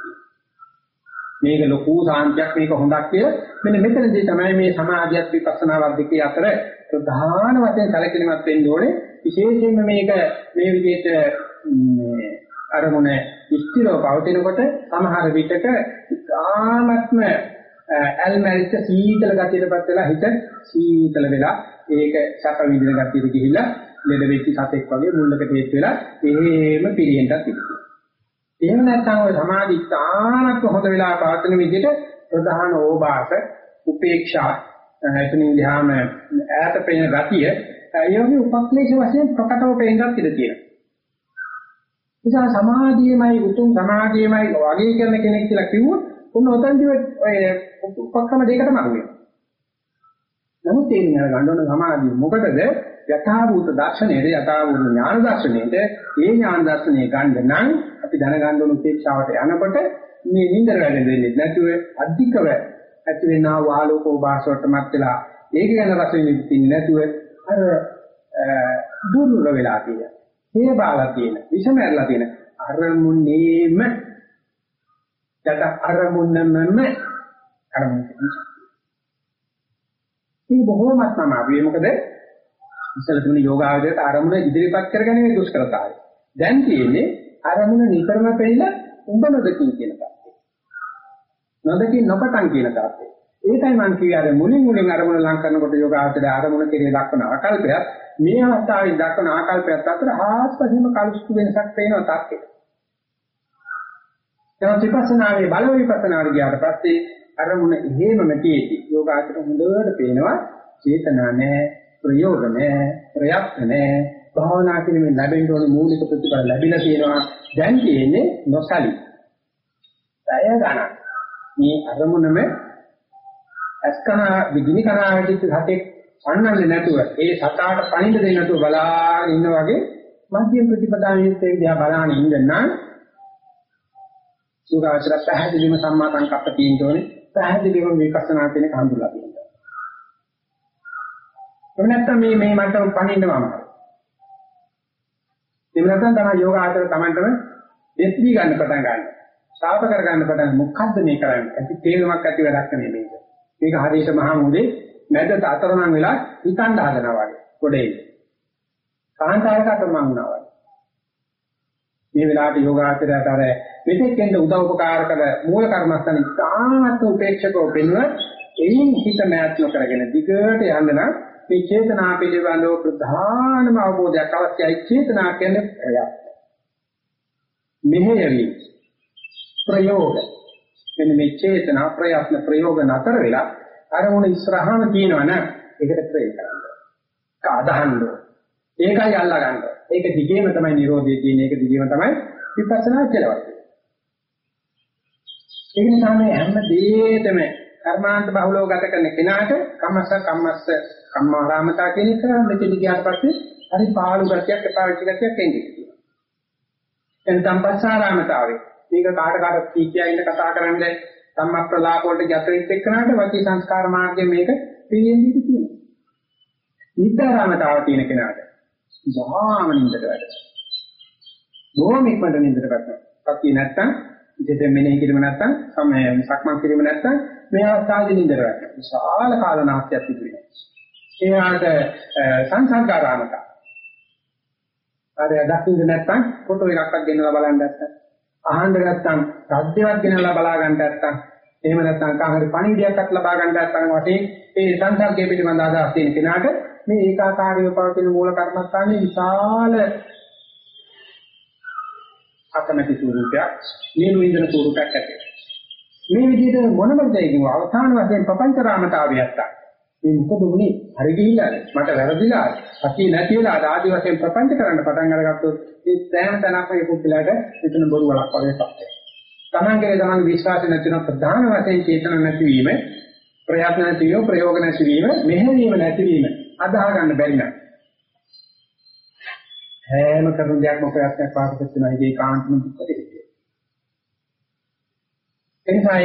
මේක ලොකු සාන්තියක් මේක හොඳක් කියලා මෙන්න මෙතනදී තමයි මේ සමාධියත් විපස්සනාවත් දෙකේ අතර ප්‍රධාන වශයෙන් සැලකිලිමත් වෙන්න ඕනේ විශේෂයෙන්ම මේක මේ විදිහට මේ අරමුණ ස්ථිරව පවතිනකොට සමහර විටක ආත්ම ඇල්මැරිච්ච සීතල ගතියටපත් වෙලා හිත සීතල වෙලා ඒක සැප විඳින ගතියට ගිහිල්ලා ලෙඩ වෙච්ච සතෙක් වගේ මුල්ලකට හේත් වෙලා එහෙම පිරියෙන්ටත් ඉතියි එහෙම නැත්නම් ඔය සමාධි තානත් හොඳ වෙලා පාතන විදිහට ප්‍රධාන ඕබාස උපේක්ෂා එතනින් ගියාම ඈත පේන ගතිය යෝගී උපක්ලේශ වශයෙන් ප්‍රකටව පේනක් ඉඳ තියෙනවා. නිසා සමාධියමයි උතුම් සමාධියමයි වගේ කරන කෙනෙක් කියලා කිව්වොත් උන් ඔතනදි ඔය උපක්‍රම දෙකටම අහු වෙනවා. නමුත් තේරුම් ගන්න ඕන සමාධිය මොකටද යථාභූත දර්ශනයේ යථාභූත ඥාන දර්ශනයේද ඒ ඥාන දර්ශනය ගන්න නම් අපි දැනගන්න ඕන උපේක්ෂාවට යනකොට මේ නින්දර වැඩ දෙන්නේ නැතුව අධිකව ඇති වෙනා වාලෝකෝ භාෂවටමත් වෙලා ඒක ගැන රස විඳින්නේ නැතුව අර දුර්වල වෙලා තියෙන. හේබාලා තියෙන, විෂමැරලා තියෙන අරමුණේම යත අරමුණනම අරමුණ මේ බොහෝමත් අමාරුයි මොකද ඉස්සල තුනේ යෝගාවදයට අරමුණ ඉදිරිපත් කරගැනීමේ දුෂ්කරතාවය. දැන් තියෙන්නේ අරමුණ නිතරම පෙළ උඹ නොදකින් කියන තාත්තේ. නොදකින් නොපතන් කියන තාත්තේ. ඒකයි මම කිව්වේ අර මුලින් මුලින් අරමුණ ලං කරනකොට යෝගාවචරය අරමුණ කෙරේ දක්වන ආකල්පයත් මේ අවස්ථාවේ දක්වන ආකල්පයත් අතර හාත්පසින්ම කලුස්තු වෙනසක් පේනවා තාක්කේ. දැන් විපස්සනාවේ බල විපස්සනාවට ගියාට පස්සේ අරමුණ එහෙමම තියෙති. යෝගාචර හොඳට පේනවා චේතනා නැහැ, ප්‍රයෝග නැහැ, ප්‍රයත්න නැහැ. භාවනා කිරීමෙන් ලැබෙන්න ඕන මූලික ප්‍රතිඵල ලැබිලා තියෙනවා. දැන් තියෙන්නේ නොසලී. පැය ගණන්. මේ අරමුණම අස්කන විගිනි කරා වැඩිච්ච සතෙක් පන්නන්නේ නැතුව ඒ සතාට පණින්න දෙන්නේ නැතුව බලාගෙන ඉන්න වගේ මධ්‍යම ප්‍රතිපදාවෙත් ඒ දිහා බලාගෙන ඉඳනනම් සුඛාචර පැහැදිලිම සම්මා සංකප්ප තියෙන්න ඕනේ පැහැදිලිවම විපස්සනා කියන කඳුලා තියෙනවා එහෙම නැත්නම් මේ මේ මට පණින්නවම එහෙම නැත්නම් තමයි යෝග ආචර Tamanටම එස්දී ගන්න පටන් ගන්න. ශාප කර ගන්න පටන් මොකද්ද මේ කරන්නේ? ඇති තේරුමක් ඇති වැඩක් නෙමෙයි මේක. මේක හරියට මහා මුදේ මැදට අතරමං වෙලා හිතන්න හදනවා වගේ. ගොඩේ. කාන්තාරකට මං වුණා වගේ. මේ වෙලාවට යෝගාචරයට අර මෙතෙක්ෙන්ද උදව් උපකාර කළ මූල කර්මස්ථාන ඉතාමත් උපේක්ෂකව පෙන්ව එයින් හිත මෑත් නොකරගෙන දිගට යන්න නම් මේ චේතනා පිළිබඳව ප්‍රධානම අවබෝධයක් අවශ්‍යයි චේතනා කියන්නේ ප්‍රයත්න. මෙහෙයවි ප්‍රයෝග මෙන්න මේ චේතනා ප්‍රයත්න ප්‍රයෝග නතර වෙලා අරමුණ ඉස්සරහම තියෙනවනම් ඒකට ප්‍රේ කරන්න. කාදහන්න. ඒකයි අල්ලා ගන්න. ඒක දිගේම තමයි Nirodhe තියෙන්නේ. ඒක දිගේම තමයි විපස්සනා කියලා වගේ. ඒ නිසා මේ හැම දෙයකම කර්මාන්ත බහුලව ගත කරන කෙනාට කම්මස්ස කම්මස්ස කම්මාරාමතා කියන එක මෙතන ගියාට පස්සේ හරි පාළු ගතියක් එපා වෙච්ච ගතියක් එන්නේ. එතන සම්පස්සාරාමතාවේ මේක කාට කාට කීකියා ඉන්න කතා කරන්නේ සම්මා ප්‍රලාප වලට යතරිත් එක්කනට වාචී සංස්කාර මාර්ගයෙන් මේක පිළිෙන්නේ කියනවා. නිද්දාරාමතාව තියෙන කෙනාට බොහොම නින්දට වැඩ. බොහොම ඉක්මනට නින්දට වැටෙනවා. සතිය නැත්තම් ඉතින් මෙනෙහි කිරීම නැත්තම් සමය සක්මන් කිරීම නැත්තම් මේ අවස්ථාවේදී නින්දට වැටෙනවා. විශාල කාලනාස්තියක් තිබු වෙනවා. ඒ වගේට සංසංකාරාමතාව. හරි දකින්න නැත්තම් ෆොටෝ එකක්වත් ගෙනලා බලන්න නැත්තම් අහන්න නැත්තම් සද්දයක් ගෙනලා බලා ගන්න නැත්තම් එහෙම නැත්නම් කාහරි පණිවිඩයක්වත් ලබා ගන්න නැත්නම් වශයෙන් ඒ සංසර්ගය පිළිබඳ අදහස් තියෙන කෙනාට මේ ඒකාකාරීව පවතින මූල කර්මස්ථානයේ විශාල අකමැති ස්වරූපයක් නියුණු ඉන්දන ස්වරූපයක් ඇති. මේ විදිහට මොනම දෙයකින් අවසාන වශයෙන් ප්‍රපංචරාමතාවයක් ගන්න. මේ මොකද උනේ? හරි ගිහිල්ලා මට වැරදිලා අකී නැති වෙලා ආදි වශයෙන් ප්‍රපංච කරන්න පටන් අරගත්තොත් ඒ සෑම තැනක්ම ඒ පුද්ගලයාට එතන බොරු වලක් වගේ පත් තමන්ගේ තමන් විශ්වාස නැතින ප්‍රධාන වශයෙන් චේතන නැතිවීම ප්‍රයත්න නැතිවීම ප්‍රයෝග නැතිවීම මෙහෙවීම නැතිවීම අදාහ ගන්න බැරි නම් හැම කරුණ දෙයක්ම ප්‍රයත්නයක් පාටපත් වෙනවා ඒකේ කාන්තම දුක්කේ එනිසා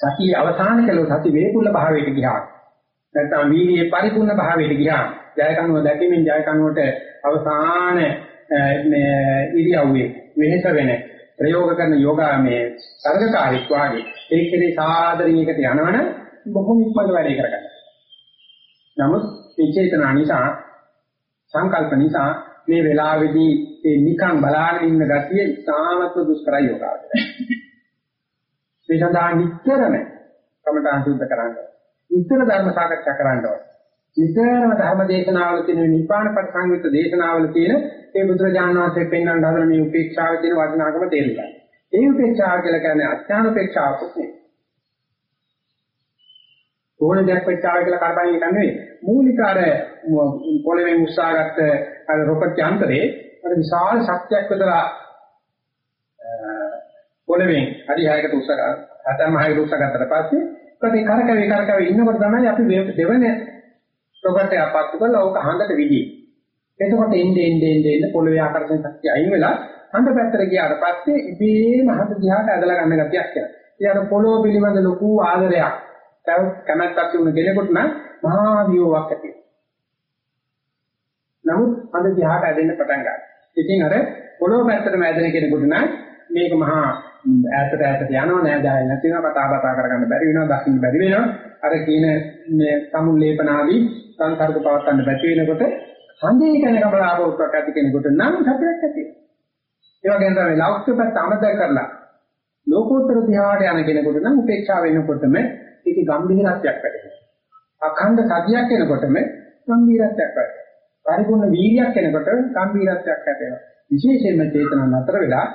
සතිය අවසාන කළොත් සති වේකුල්ල භාවයට ගියා. නැත්නම් වීර්යයේ පරිපූර්ණ භාවයට ගියා. ජය කනුව දැකීමෙන් ජය කනුවට අවසාන මේ ඉරියව්වේ වෙනස වෙන ප්‍රයෝග කරන යෝගා මේ සර්ගකාරීක් වාගේ ඒකේ සාදරින් එකට යනවනම් බොහොම ඉක්මනට වැඩේ කරගන්න. නමුත් මේ චේතනා නිසා සංකල්ප නිසා මේ වෙලාවේදී මේ නිකන් බලාගෙන ඉන්න ගතිය ඉතාමත්ව දුෂ්කර යෝගාවචරය. මේ සඳහා නිතරම කමඨාන් සුද්ධ කරන්න නිතර ධර්ම සාකච්ඡා කරන්න නිතරම ධර්ම දේශනාවල තියෙන නිපාන පරිසංයුක්ත දේශනාවල තියෙන ඒ බුදුරජාණන් වහන්සේ පෙන්වන්න හදන මේ උපේක්ෂාවේ තියෙන වටිනාකම තේරුම් ගන්න. ඒ උපේක්ෂාව කියලා කියන්නේ අඥාන උපේක්ෂාවක් නෙවෙයි. ඕන දෙයක් උපේක්ෂාව කියලා කරබන් එක නෙවෙයි. මූලික අර පොළවේ උස්සාගත්ත අර රොකට් යන්ත්‍රේ අර විශාල ශක්තියක් විතර පොළවෙන් හරි හයකට උස්ස හතම හයකට උස්ස ගත්තට පස්සේ ඒකේ කරකැවි කරකැවි ඉන්නකොට තමයි අපි දෙවෙන රොකට් එක අපත්තු කරලා ඕක හඳට විදියි. එතකොට එන්නේ එන්නේ එන්නේ පොළවේ ආකර්ෂණ ශක්තිය අයින් වෙලා හඳ පැත්තට ගියාට පස්සේ ඉබේම හඳ දිහාට ඇදලා ගන්න ගතියක් එනවා. ඉතින් පොළොව පිළිබඳ ලොකු ආදරයක් කැමැත්තක් තිබුණ කෙනෙකුට නම් මහා වියෝවක් ඇති වෙනවා. නමුත් අඳ දිහාට ඇදෙන්න පටන් ගන්නවා. ඉතින් අර පොළොව පැත්තටම ඇදෙන කෙනෙකුට නම් මේක මහා ඈතට ඈතට යනවා නෑ දැය නැතිනවා කතා බතා කරගන්න බැරි වෙනවා දකින්න බැරි වෙනවා අර කියන මේ සමුල් ලේපනාදී සංකල්ප පවත්වන්න බැරි වෙනකොට හන්දිය කෙනෙක් අපරාධෝත්වක් ඇති කෙනෙකුට නම් සතුටක් ඇති ඒ වගේම තමයි ලෞකික පැත්ත අමතක කරලා ලෝකෝත්තර ධ්‍යානට යන කෙනෙකුට නම් උපේක්ෂාව වෙනකොටම ඒක ගැඹිරත්වයක් වැඩෙනවා අඛණ්ඩ සතියක් වෙනකොටම ගැඹිරත්වයක් වැඩෙනවා පරිපූර්ණ වීර්යයක් වෙනකොට ගැඹිරත්වයක් ඇතිවෙනවා විශේෂයෙන්ම චේතන නතර වෙලා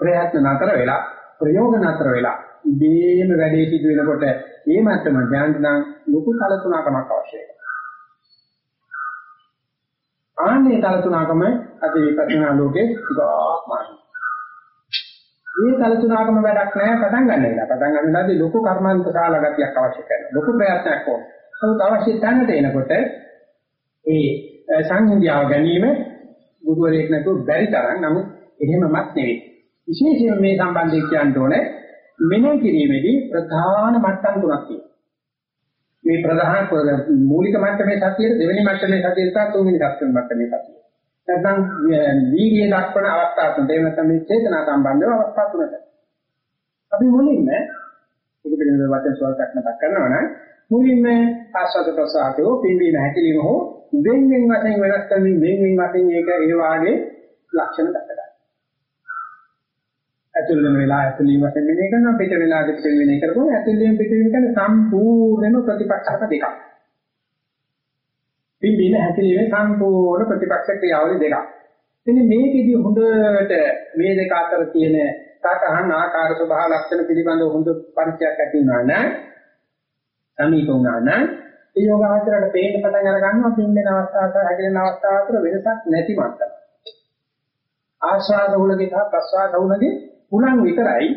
ප්‍රයත්න නතර වෙලා ප්‍රයෝග නතර වෙලා ඉබේම වැඩේ සිදු වෙනකොට මේ මට්ටම දැනට නම් ලොකු කලතුණකමක් අවශ්‍යයි. ආන්නේ කලතුණකම අද විපස්සනා ලෝකේ ගාමායි. මේ කලතුණකම වැඩක් නැහැ පටන් ගන්න වෙලාව. පටන් ගන්න වෙලාවදී ලොකු කර්මාන්ත ශාලා ගතියක් අවශ්‍ය කරනවා. ලොකු ප්‍රයත්නයක් ඕන. නමුත් අවශ්‍ය තැනට එනකොට ඒ සංහිඳියාව ගැනීම ගුරුවරයෙක් නැතුව බැරි තරම් නමුත් එහෙමමත් නෙවෙයි. විශේෂයෙන් මේ සම්බන්ධයෙන් කියන්න ඕනේ මෙනෙහි කිරීමේදී ප්‍රධාන මට්ටම් තුනක් තියෙනවා. මේ ප්‍රධාන මූලික මට්ටමේ සතියේ දෙවෙනි මට්ටමේ සතියේ සහ තුන්වෙනි මට්ටමේ සතියේ. නැත්නම් වීර්යය දක්වන අවස්ථා තුනට එහෙම නැත්නම් මේ චේතනා සම්බන්ධව අවස්ථා තුනට. අපි මුලින්ම ඒක පිළිබඳව වචන සුවල්පක් මතක් කරනවා නම් මුලින්ම ආස්වාද ප්‍රසආතෝ පින්වීම හැකිලිම හෝ වෙන වෙන වශයෙන් වෙනස් කරමින් වෙන වෙන වශයෙන් ඒක ඒ වාගේ ලක්ෂණ දක්වනවා. ඇතුල් වෙන වෙලාව ඇතුල් වීම වශයෙන් මෙනෙහි කරනවා පිට වෙලාව පිට වෙන එක කරපුවා ඇතුල් වීම පිට වීම කියන්නේ සම්පූර්ණම ප්‍රතිපක්ෂක දෙකක්. පිළිබින හැකිලිමේ සම්පූර්ණ ප්‍රතිපක්ෂ ක්‍රියාවලිය දෙකක්. ඉතින් මේකෙදි හොඳට මේ දෙක අතර තියෙන සතහන් ආකාර ස්වභාව ලක්ෂණ පිළිබඳව හොඳ පරිචයක් ඇති වුණා නම් සමීප වුණා නම් ඒ යෝගාචරයට පේන්න පටන් අර ගන්නවා පින්බෙන අවස්ථාව සහ හැකිලෙන අවස්ථාව අතර වෙනසක් නැති මට්ටම. ආශ්වාස උලගේ සහ ප්‍රශ්වාස උලගේ උලන් විතරයි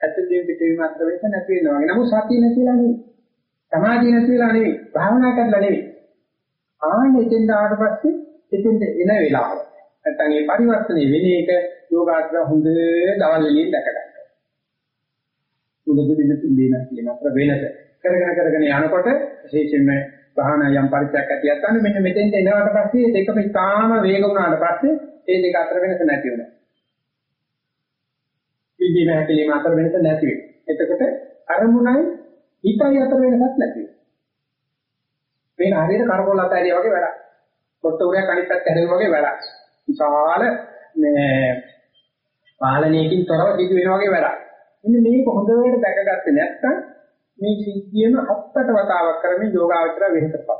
ඇතුළේ පිටවීම අතර වෙනස නැති වෙනවා. නමුත් සතිය නැතිලා නෙවෙයි. සමාධිය නැතිලා නෙවෙයි. භාවනා කරලා නෙවෙයි. ආන්නේ එතෙන් ආවට පස්සේ එතෙන්ට එන වෙලාව. නැත්තම් මේ පරිවර්තනය වෙන එක යෝගාචර හොඳ දවල් එළියෙන් දැක ගන්නවා. උදේ දින තුනේ කියන අතර වෙනස. කරගෙන කරගෙන යනකොට විශේෂයෙන්ම භාවනා යම් පරිච්ඡයක් ඇතියක් ගන්න මෙන්න මෙතෙන්ට එනවට පස්සේ දෙකම ඉතාම වේග වුණාට පස්සේ මේ දෙක අතර වෙනස නැති වෙනවා. පිළිම හැකලීම අතර වෙනස නැති වෙනවා. එතකොට අරමුණයි හිතයි අතර වෙනසක් නැති වෙනවා. මේ හරියට කරකොල අතහැරියා වගේ වැඩක්. පොට්ට උරයක් අනිත් පැත්ත හැරෙනවා වගේ වැඩක්. විශාල මේ පාලනයකින් තොරව සිදු වෙනා වගේ වැඩක්. ඉතින් මේක හොඳට දැකගත්තේ නැත්නම් මේ සිද්ධියම හත්තට වතාවක් කරමින් යෝගාවචර වෙහෙසපත්.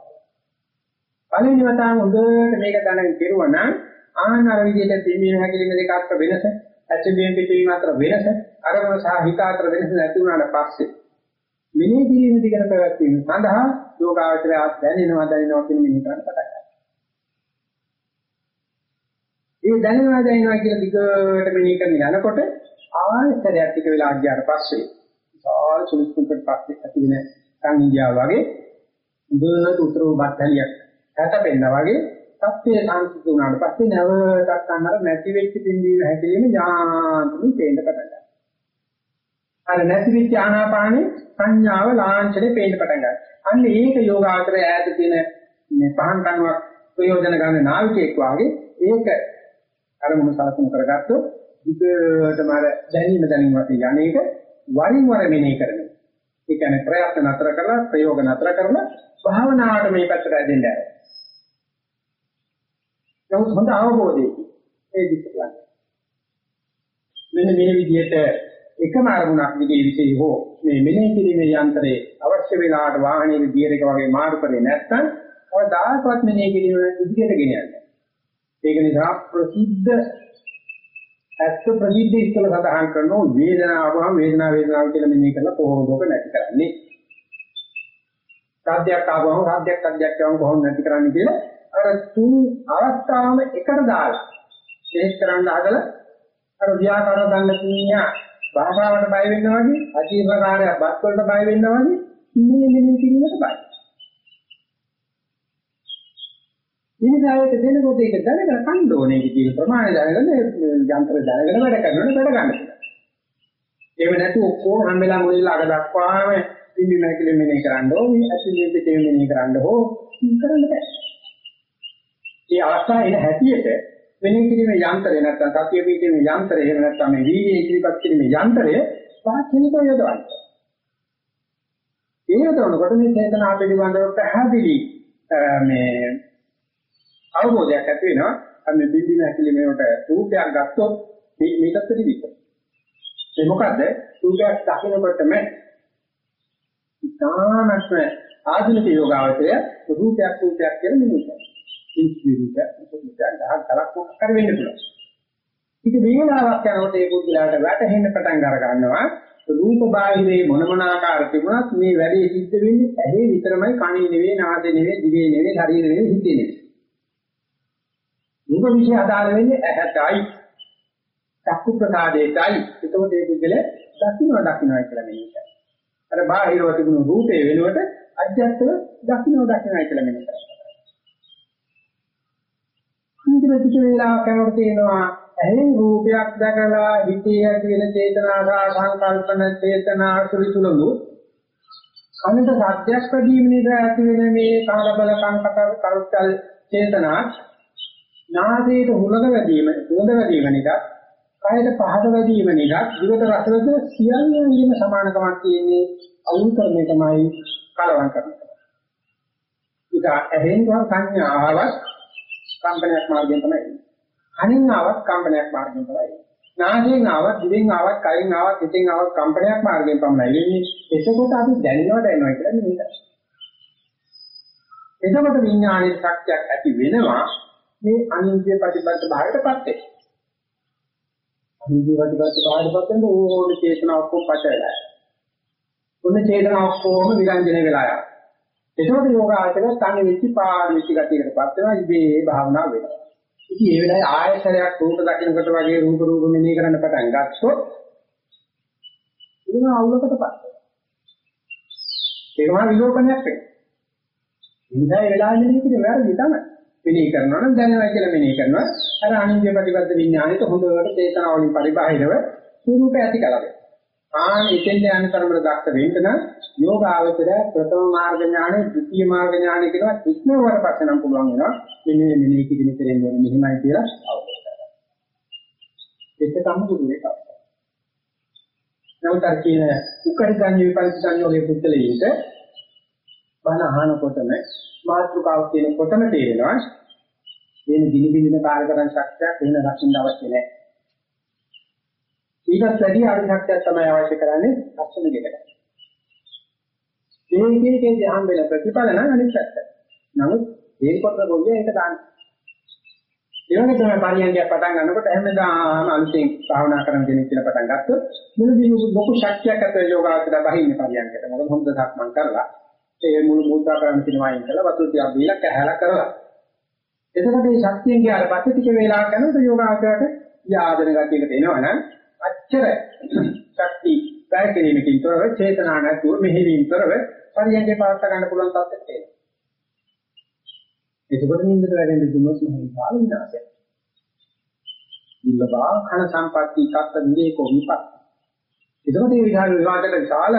පළවෙනි වතාව හොඳට මේක දැනගෙන කෙරුවා නම් ආහාර විදිහට දෙමිය හැකලින දෙක අතර වෙනස ඇතුළේන් පිටවීම අතර වෙනස අරමුණ සහ හිත අතර වෙනස නැති වුණාට පස්සේ මෙනෙහි කිරීම දිගට පැවැත්වීම සඳහා යෝගාවචරය දැනෙනවා දැනෙනවා කියන මෙනෙහි කරන්න පටන් ගන්නවා. ඒ දැනෙනවා දැනෙනවා කියන දිගට මෙනෙහි කරන යනකොට ආයතරයක් ටික වෙලා ගියාට පස්සේ විශාල සුළුසුළුකට පස්සේ ඇති වෙන සංඥා වගේ උදේට උතුරු බත්තලියක් හැටපෙන්නා වගේ සත්‍යය සංසිද්ධ වුණාට පස්සේ නැවතත් අන්නර නැති වෙච්ච පින්දීම හැදීම යාන්ත්‍රණය පේන්න පටන් ගන්නවා. අර නැති වෙච්ච ආනාපානේ සංඥාව ලාංඡනේ පේන්න පටන් ගන්නවා. අන්න ඒක යෝගාචරය ඈත තියෙන මේ පහන් කණුවක් ප්‍රයෝජන ගන්න නාවිකයෙක් වාගේ ඒක අර මොන සලකුණු කරගත්තොත් විදටම අර දැනීම දැනීම වශයෙන් යන්නේක වරින් වර මෙනෙහි කරන්නේ. ඒ කියන්නේ ප්‍රයත්න නතර කරලා ප්‍රයෝග නතර කරලා භාවනාවට මේ පැත්තට ඇදෙන්න ආරයි. නමුත් හොඳ අවබෝධයකින් ඒ දිස්සලන්න. මෙන්න මේ විදිහට එකම අරමුණක් දිගේ විශේෂ හෝ මේ මෙනෙහි කිරීමේ යන්ත්‍රයේ අවශ්‍ය වෙලාවට වාහනයේ ගියර් එක වගේ මාරු කරේ නැත්නම් කවදාකවත් මෙනෙහි කිරීම ඉදිරියට ගෙන යන්නේ. ඒක නිසා ප්‍රසිද්ධ ඇත්ත ප්‍රසිද්ධ ඉස්සල සඳහන් කරනවා වේදනාව වහම වේදනාව වේදනාව කියලා මෙනෙහි කරලා කොහොමද ඔක නැති කරන්නේ? සාධ්‍යයක් ආවම සාධ්‍යයක් සාධ්‍යයක් ආවම කොහොමද නැති කරන්නේ කියලා අර තුන් අවස්ථාවම එකට දාලා ශේෂ කරන්න හදලා අර ව්‍යාකරණ දන්න කීනියා භාෂාවට බය වෙනවා වගේ අජීවකාරය බත් වලට බය වෙනවා වගේ ඉන්නේ මෙන්න කිරීමට බය. ඉනිසාවට දෙනකොට ඒක දැනගෙන කන්න ඕනේ කියන ප්‍රමාණය දැනගෙන යන්ත්‍ර දැනගෙන වැඩ කරනකොට වැඩ ගන්න. ඒව නැතු ඔක්කොම හැම වෙලාවෙම මුලින්ම අග දක්වාම ඉන්නේ නැකලෙ මෙනේ කරන්න ඕනේ, ඇසිලෙ පිටේ මෙනේ කරන්න ඕනේ කරන්න බෑ. මේ අවස්ථාව එන හැටියට වෙනින් කිරීමේ යන්ත්‍රය නැත්නම් සතිය පිටීමේ යන්ත්‍රය එහෙම නැත්නම් මේ වීර්ය ඉදිරිපත් කිරීමේ යන්ත්‍රය වාචනිකව යොදවන්න. ඒ යොදවනකොට මේ චේතනා පිළිබඳව පැහැදිලි මේ අවබෝධයක් ඇති වෙනවා. අන්න බින්දින ඇකිලිමේකට රූපයක් ගත්තොත් මේකත් පිළිවිත. ඒ මොකද රූපයක් දකිනකොටම ඉතාමත්ම ආධුනික යෝගාවචරය රූපයක් රූපයක් කියලා මිනිස්සු. ඉස්ති රූපයක් රූපයක් දහක් තරක් කර වෙන්න පුළුවන්. ඒක වේලාවක් යනකොට ඒ පුද්ගලයාට වැටහෙන්න පටන් අර ගන්නවා රූප බාහිරේ මොන මොන ආකාර තිබුණත් මේ වැඩේ සිද්ධ වෙන්නේ ඇහි විතරමයි කනේ නෙවෙයි නාසයේ නෙවෙයි දිවේ නෙවෙයි ශරීරේ නෙවෙයි හිතේ නෙවෙයි. රූප විශ්ය අදාළ වෙන්නේ ඇහැටයි චක්කු ප්‍රසාදේටයි එතකොට ඒ පුද්ගල දකින්න දකින්නයි කියලා මෙන්නයි. අර බාහිරව තිබුණු රූපේ වෙනුවට අධ්‍යාත්ම දකින්න දකින්නයි කියලා මෙන්න කරා. අන්තිම ටික වේලාවක් යනකොට තියෙනවා ඇහෙන් රූපයක් දැකලා හිතේ ඇති වෙන චේතනා සංකල්පන චේතනා සුළුසුළු කනට සත්‍යයක් ප්‍රදීමනේද ඇති වෙන මේ කාලබල කංකත කරුත්තල් චේතනා නාසයට හුලඟ වැඩිම හුලඟ වැඩිම නිසා කායයට පහද වැඩිම නිසා ජීවිත රසවල සියල්ලම සමානකමක් තියෙන්නේ අවුල් කරන එකමයි කලවම් කරන්නේ. ඒක ඇහෙන් සංඥාවක් කම්පනයක් මාර්ගයෙන් තමයි එන්නේ. කනින් ආවත් කම්පනයක් මාර්ගයෙන් තමයි එන්නේ. නාසයෙන් ආවත්, දිවෙන් ආවත්, කයින් ආවත්, හිතෙන් ආවත් කම්පනයක් මාර්ගයෙන් පමණයි එන්නේ. එතකොට අපි දැනෙනවා දැනෙනවා කියලා නෙමෙයි. එතකොට විඥානයේ ශක්තියක් ඇති වෙනවා මේ අනිත්‍ය ප්‍රතිපත්ත භාවයටපත් වෙන්නේ. අනිත්‍ය ප්‍රතිපත්ත භාවයටපත් වෙනකොට ඕන චේතනා ඔක්කොම පට වෙලා. ඔන්න චේතනා ඔක්කොම විරංජන වෙලා යනවා. එතකොට යෝගාචරය තනි වෙච්ච පාරිච්ච ගතියකටපත් වෙනවා ඉබේ භාවනා වෙනවා. ඉතින් ඒ වෙලාවේ ආයතරයක් රූප දකින්නකොට වගේ රූප රූප මෙනෙහි කරන්න පටන් ගත්තොත් ඒක අවුලකටපත් වෙනවා. ඒක මහා විලෝපනයක් වෙනවා. ඉන්දා ඒ වෙලාවේ මෙනෙහි කිරීම වැරදි තමයි. මෙනෙහි කරනවා නම් දැනනවා කියලා මෙනෙහි කරනවා. අර අනිත්‍ය ප්‍රතිපද විඥානිත හොඳට චේතනාවලින් පරිබාහිරව ස්වરૂප ඇති කරගන්න. ආන එතෙන්ද යන තරමට දක්ෂ වෙන්න නම් යෝග ආවචරය ප්‍රථම මාර්ග ඥානෙ, ද්විතීය මාර්ග ඥානෙ කියනවා ඉක්මවර පස්සේ නම් පුළුවන් වෙනවා. මෙන්න මෙනෙහි කිරීම කෙරෙන්න ඕනේ මෙහිමයි කියලා අවබෝධ කරගන්න. එතකම ගුරු එකක්. නමුත් අර කියන උකරිගන්නේ විපරිසංයෝගයේ පුද්ගලයෙක් බණ අහනකොටම මාත්‍රකාව කියනකොටම තේරෙනවා මේ දිනි දින කාර්ය කරන ශක්තියක් වෙන දක්ෂින්න අවශ්‍ය නැහැ. ඊටත් වැඩි අරිහත්ත්වයක් තමයි අවශ්‍ය කරන්නේ ලක්ෂණ දෙකට. මේකේ ධ්‍යාන වෙන ප්‍රතිඵල නම් අනිත් පැත්ත. නමුත් ඒකත් ගොල්ලෝ ඒක දාන්න. ඒ වගේ තමයි පරියන්කයක් පටන් ගන්නකොට හැමදාම අලුතෙන් භාවනා කරන කෙනෙක් කියලා පටන් ගත්තොත් මුලදී ලොකු ශක්තියක් ඇතුළේ යෝගාවචර බහින්නේ පරියන්කට. මොකද හොඳ සක්මන් කරලා ඒ මුළු මුද්‍රා කරන්න තියෙනවා අයින් කළා වතුර ටිකක් දීලා කැහැලා කරලා. එතකොට මේ ශක්තියෙන් ගියාට පස්සේ ටික වේලාවක් යනකොට යෝගාවචරයට යාදන ගතියකට එනවනම් අච්චර ශක්ති වැය කිරීමකින් තොරව චේතනා නැතුව මෙහෙවීම තොරව පරියන්කේ පාස්ස ගන්න පුළුවන් තත්ත්වයට එනවා. එතකොට නින්දට වැටෙන්න දුන්නොත් මම විශාල විනාශයක්. ඉල්ලබා කන සම්පatti කත්ත විවේකෝ විපත්. එතකොට මේ විහාර විවාදයට විශාල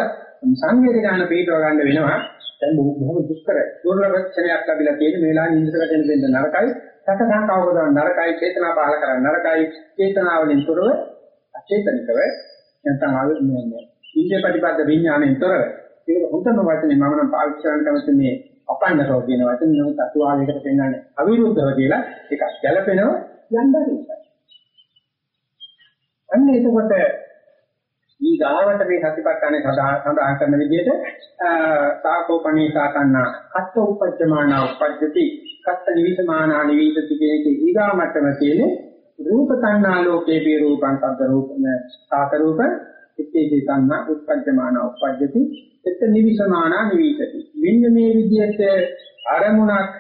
සංවේද ඥාන පිටව ගන්න වෙනවා. දැන් බොහොම දුෂ්කර දුර්ලභ ක්ෂණයක් ලැබිලා තියෙන මේ වෙලාවේ නින්දට වැටෙන්න දෙන්න නරකයි. සතසං කවකදා නරකයි චේතනා පහල කරන්න නරකයි. චේතනාවලින් තොරව අචේතනිකව නැත්නම් ආවින්නේ ඉන්ද්‍රිය ප්‍රතිපද විඥාණයෙන් තොරව. ඒක හොඳම වචනේ. මම නම් පාවිච්චි කරන්න කැමති මේ අපන්නරෝ කියන වචනේ. නමුත් අතුවාවයකට පෙන්වන්නේ අවිරුද්ධව කියලා එකක් ගැළපෙනවා යන්න අන්න එතකොට ඊ ගාවට මේ සතිපට්ඨානේ සඳහන් කරන විදිහට සාකෝපණී සාතන්නා කත්ත උපජ්ජමාන උපජ්ජති. කත්ත නිවිසමානා නිවිසති කියන ඊගා මට්ටම තියෙන්නේ රූප තණ්හා ලෝකේ පේ රූපං සද්ද රූපන සාත රූප ඉත්තේ තණ්හා උපජ්ජමාන උපජ්ජති එත් නිවිසමාන නිවිසති. මෙන්න මේ විදිහට අරමුණක්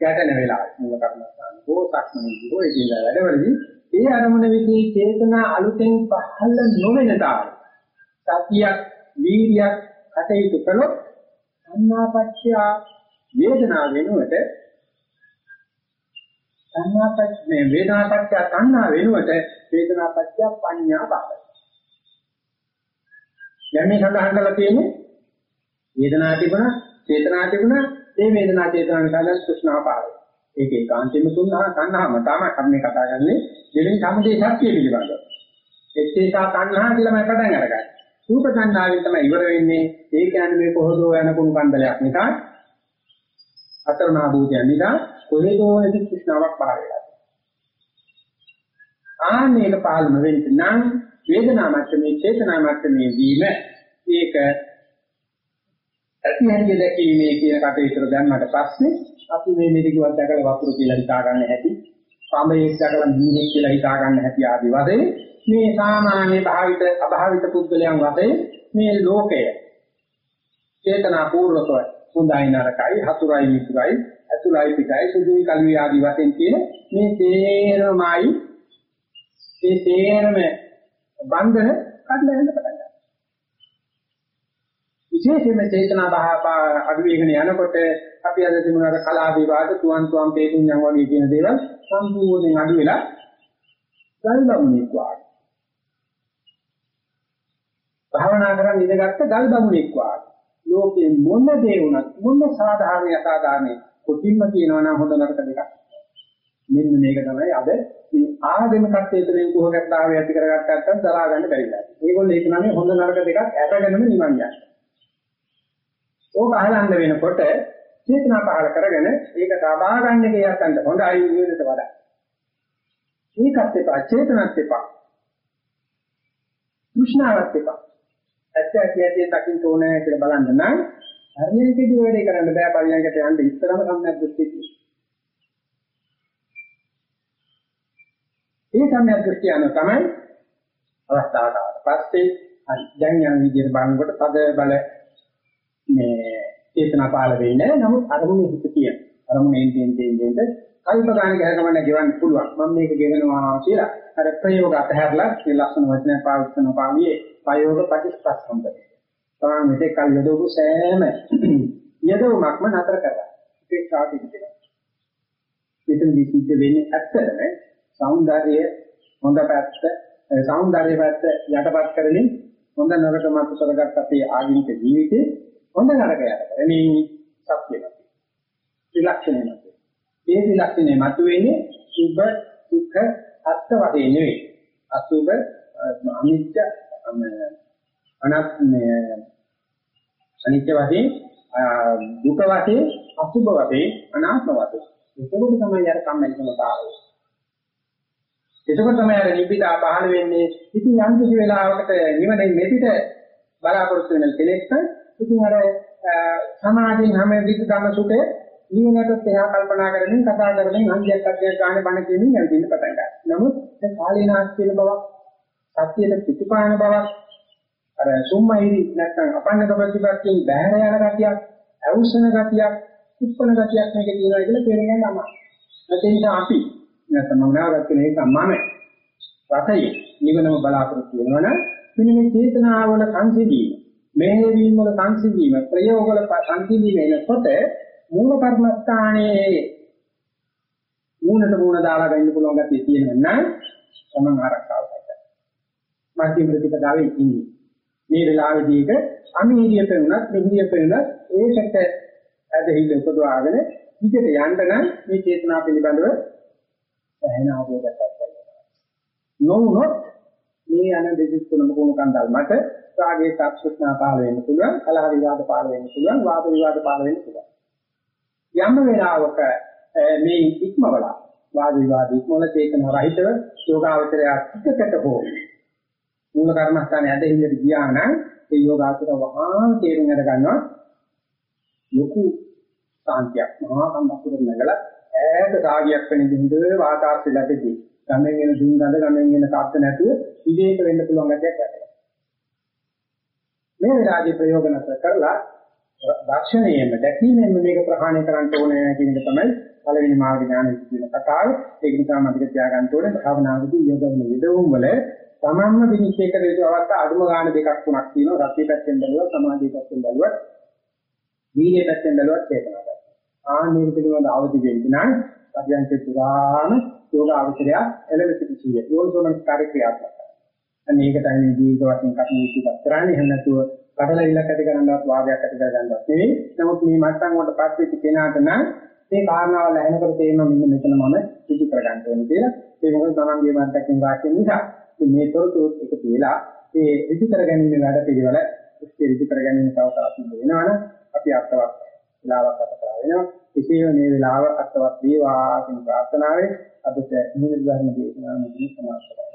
ගැටෙන වෙලාව මූල කර්මස්ථාන හෝසක්මනේ හෝ ඒ කියන වැඩවලදී ඒ අරමුණ විදී චේතනා අලුතෙන් පහළ නොවන තාක් සතියක් වීර්යයක් කටයුතු කළොත් සම්මාපච්චය වේදනාව වෙනුවට සංනාපච්ච මේ වේදනාපච්චය තණ්හා වෙනුවට වේදනාපච්චය පඤ්ඤා බව. දැන් මේ සඳහන් කරලා තියෙන්නේ වේදනාව තිබුණා, චේතනා තිබුණා, ඒ වේදනා චේතනා නිසා තෘෂ්ණාව පාරයි. ඒක ඒකාන්තයෙන්ම තුන්හා තණ්හාම තමයි අපි මේ කතා කරන්නේ දෙවෙනි සමුදේ සත්‍ය පිළිබඳව. එච්චේසා තණ්හා කියලා මම පටන් අරගත්තා. රූප තණ්හාවෙන් තමයි ඉවර වෙන්නේ. ඒ කියන්නේ මේ කොහොදෝ යන කුණු කන්දලයක් නිසා අතරනා භූතයන් නිසා කොහෙදෝ ඇති කෘෂ්ණාවක් පහළ වෙලා. ආනේක පාලම වෙන්න නම් වේදනා මට්ටමේ චේතනා මට්ටමේ වීම ඒක ඇති හැටි දැකීමේ කියන කටයුතු දැම්මට පස්සේ අපි මේ මෙදිකුවක් දැකලා වතුර කියලා හිතා ගන්න හැටි, සමයේ දැකලා නිහිනේ කියලා හිතා ගන්න හැටි ආදී වශයෙන් මේ සාමාන්‍ය භාවිත අභාවිත පුද්ගලයන් වශයෙන් මේ ලෝකය චේතනා පූර්වකව හොඳයි නරකයි හතුරයි මිතුරයි අතුලයි පිටයි සුදුයි කල්වි ආදී වශයෙන් කියන මේ තේරමයි මේ තේරම බන්ධන කඩලා යන්න පටන් ගන්නවා. විශේෂයෙන්ම චේතනා භාව අඩු වෙගෙන යනකොට අපි අද තිබුණාට කලා විවාද තුන් තුන් පේතුන්යන් වගේ කියන දේවල් සම්පූර්ණයෙන් අඩු වෙලා ගල්බමුණෙක් වාගේ. භාවනා කරන් ඉඳගත්ත ගල්බමුණෙක් වාගේ. ලෝකේ මොන දේ වුණත් මොන සාධාරණ යථාදානේ කොටින්ම කියනවා නම් හොඳ නරක දෙකක්. මෙන්න මේක තමයි අද මේ ආදෙම කට්ටියතරින් කුහකටාවේ ඇති කරගත්තත් දරා ගන්න බැරි වෙලා. ඒගොල්ලෝ ඒක නම් හොඳ නරක දෙකක් ඇටගෙනම නිවන් යනවා. ඕක අහලන්න වෙනකොට චේතනා පහල කරගෙන ඒක සබා ගන්න එක යත්තන්ට හොඳයි නිවෙන්නට වඩා. ඒකත් එපා චේතනත් එපා. කුෂ්ණාවත් එපා. ඇත්ත ඇති ඇති දකින්න ඕනේ කියලා බලන්න නම් හරියටදී වැඩේ කරන්න බෑ පරියන්කට යන්න. ඉස්සරම සම්‍යක් දෘෂ්ටි තියෙනවා. මේ සම්‍යක් දෘෂ්ටි අනුව තමයි අවස්ථාවට පස්සේ දැන් යන විදිහට බලනකොට පද බල මේ චේතනා පාල වෙන්නේ නමුත් අරමුණේ හිත තියෙන. අරමුණෙන් දෙන් දෙන් දෙන් කල්ප ගන්න ගහගමන්න ගෙවන්න පුළුවන්. මම මේක ගෙවනවා කියලා අර ප්‍රයෝග අතහැරලා මේ ලක්ෂණ වචන පාවිච්චි කරන පාළියේ ප්‍රයෝග ප්‍රතිස්පස්තම්බය තමන් මෙතෙක් කල් යොදවපු සෑම යොදවමක්ම නතර කරලා උපේක්ෂා පිළිපදිනවා. මෙතනදී සිද්ධ වෙන්නේ ඇත්තටම సౌందර්ය හොඳ පැත්ත, సౌందර්ය පැත්ත යටපත් කරමින් හොඳ නරක මත කරගත් අපේ ආධුනික ජීවිතේ හොඳ නරක යටකරමින් සත්‍යයක්. ඉලක්ෂණය මත. ඒ ඉලක්ෂණය මත වෙන්නේ සුභ දුක්ඛ අත්ත වශයෙන් නෙවෙයි. අසුභ අනිත්‍ය අනාත්මය අනිත්‍ය වශයෙන් දුක වශයෙන් අසුභ වශයෙන් අනාත්ම වශයෙන්. ඒක තමයි අර කම්මැලිකම පාරේ. එතකොට තමයි අර නිබ්බිදා පහළ වෙන්නේ. ඉතින් යම් කිසි වෙලාවකට නිවනේ මෙපිට බලාපොරොත්තු වෙන කෙනෙක් ඉතින් අර සමාධියෙන් හැම විදිහ ගන්න සුඛේ නිවනට එහා කල්පනා කරමින් කතා කරමින් අන්තියක් අධ්‍යයන ගන්න බණ කියමින් ඇවිදින්න පටන් ගන්නවා. නමුත් ඒ කාලීනාස් කියන බවක් සත්‍යයට පිටිපාන බවක් අර සුම්මයිරි නැත්නම් අපන්නක ප්‍රතිපත්තියෙන් බැහැර යන ගතියක්, අවුස්සන ගතියක්, උත්පන්න ගතියක් මේකේ තියෙනවා කියලා තේරුම් ගන්න අමාරුයි. ඒ නිසා අපි නැත්නම් මම නාගත් මේක මම රසයේ නිවනම බලාපොරොත්තු වෙනවනම් මෙන්න මේ චේතනාවල සංසිඳීම මෙහෙවීම වල සංසිඳීම ප්‍රයෝග වල සංසිඳීම එනකොට මූල කර්මස්ථානයේ මූණට මූණ දාලා ගන්න පුළුවන් ගැතිය තියෙනවා නම් තමන් ආරක්ෂාවයි. මාධ්‍ය ප්‍රතිපදාවේ ඉන්නේ. මේ වෙලාවේදී ඒක අමීරියට වුණත් මිහිරියට වුණත් ඒකට ඇදහිල්ල උපදවාගෙන විදිහට යන්න නම් මේ චේතනා පිළිබඳව සෑහෙන අවබෝධයක් ගන්න. නොවුනොත් මේ යන දෙවිස් තුනම කොහොම කන්දල් මට රාගයේ සක්ෂුෂ්ණා පහළ වෙන්න පුළුවන්, කලහ විවාද පහළ වෙන්න පුළුවන්, වාද විවාද පහළ වෙන්න පුළුවන්. යම් වෙලාවක මේ ඉක්මවල වාද විවාද ඉක්මවල චේතන රහිතව යෝගාවචරය අත්‍යකට හෝ මූල කර්මස්ථානයේ ඇදහිල්ලට ගියා නම් ඒ යෝගාචර වහා තේරුම් අර ගන්නවා ලොකු සාන්තියක් මහා සම්පූර්ණ නැගලා ඈත සාගියක් වෙන විදිහට වාතාවරණයටදී ගමෙන් එන දුම් ගඳ ගමෙන් එන ශබ්ද නැතුව විවේක වෙන්න පුළුවන් ගැටයක් වැඩේ. මේ විලාදී ප්‍රයෝග නැතර කරලා දර්ශනයෙන්ම දැකීමෙන්ම මේක ප්‍රහාණය කරන්න ඕනේ කියන එක තමයි පළවෙනි මාර්ග ඥාන කියන කතාව. ඒක නිසා මතක තියාගන්න ඕනේ භාවනාවේදී යොදවන විදවුම් වල තමන්ම විනිශ්චය කළ යුතු අවස්ථා අඩුම ගන්න දෙකක් තුනක් තියෙනවා. සතිය පැත්තෙන් බැලුවා, සමාධිය පැත්තෙන් බැලුවා, වීර්ය පැත්තෙන් බැලුවා චේතනා පැත්ත. ආන්නේ පිළිබඳ අවදි වෙන්න නම් අධ්‍යයනයේ පුරාම යෝග අවශ්‍යය එළවෙති කිසිය. යෝනිසෝමන කාර්යක්‍රියාත්මක. අන්න ඒකටයි මේ ජීවිත වශයෙන් කටයුතු කරන්නේ. එහෙම නැතුව කඩලා ඉලක්ක ඇති කරගන්නවත් වාදයක් ඇති කරගන්නවත් නෙවෙයි. නමුත් මේ මට්ටම් වලට පස්සේ කෙනාට නම් මේ කාරණාවල් ඇහෙනකොට තේරෙනවා මෙන්න මෙතන මම සිදු කරගන්න ඕනේ කියලා. ඒ මොකද තමන්ගේ මන්ටකින් වාක්‍ය නිසා. ඉතින් මේ තොරතුරු එකතු වෙලා ඒ ඉදි කර ගැනීම වැඩ පිළිවෙල ඉස්කේ ඉදි කර ගැනීම තව තවත් වෙනවනම් අපි අත්වත් වෙලාවක් ගත කරා වෙනවා. කෙසේම මේ වෙලාව අත්වත් වේවා කියන ප්‍රාර්ථනාවෙන් අදට නිවිධ ධර්ම දේශනාව මෙතන සමාප්ත කරනවා.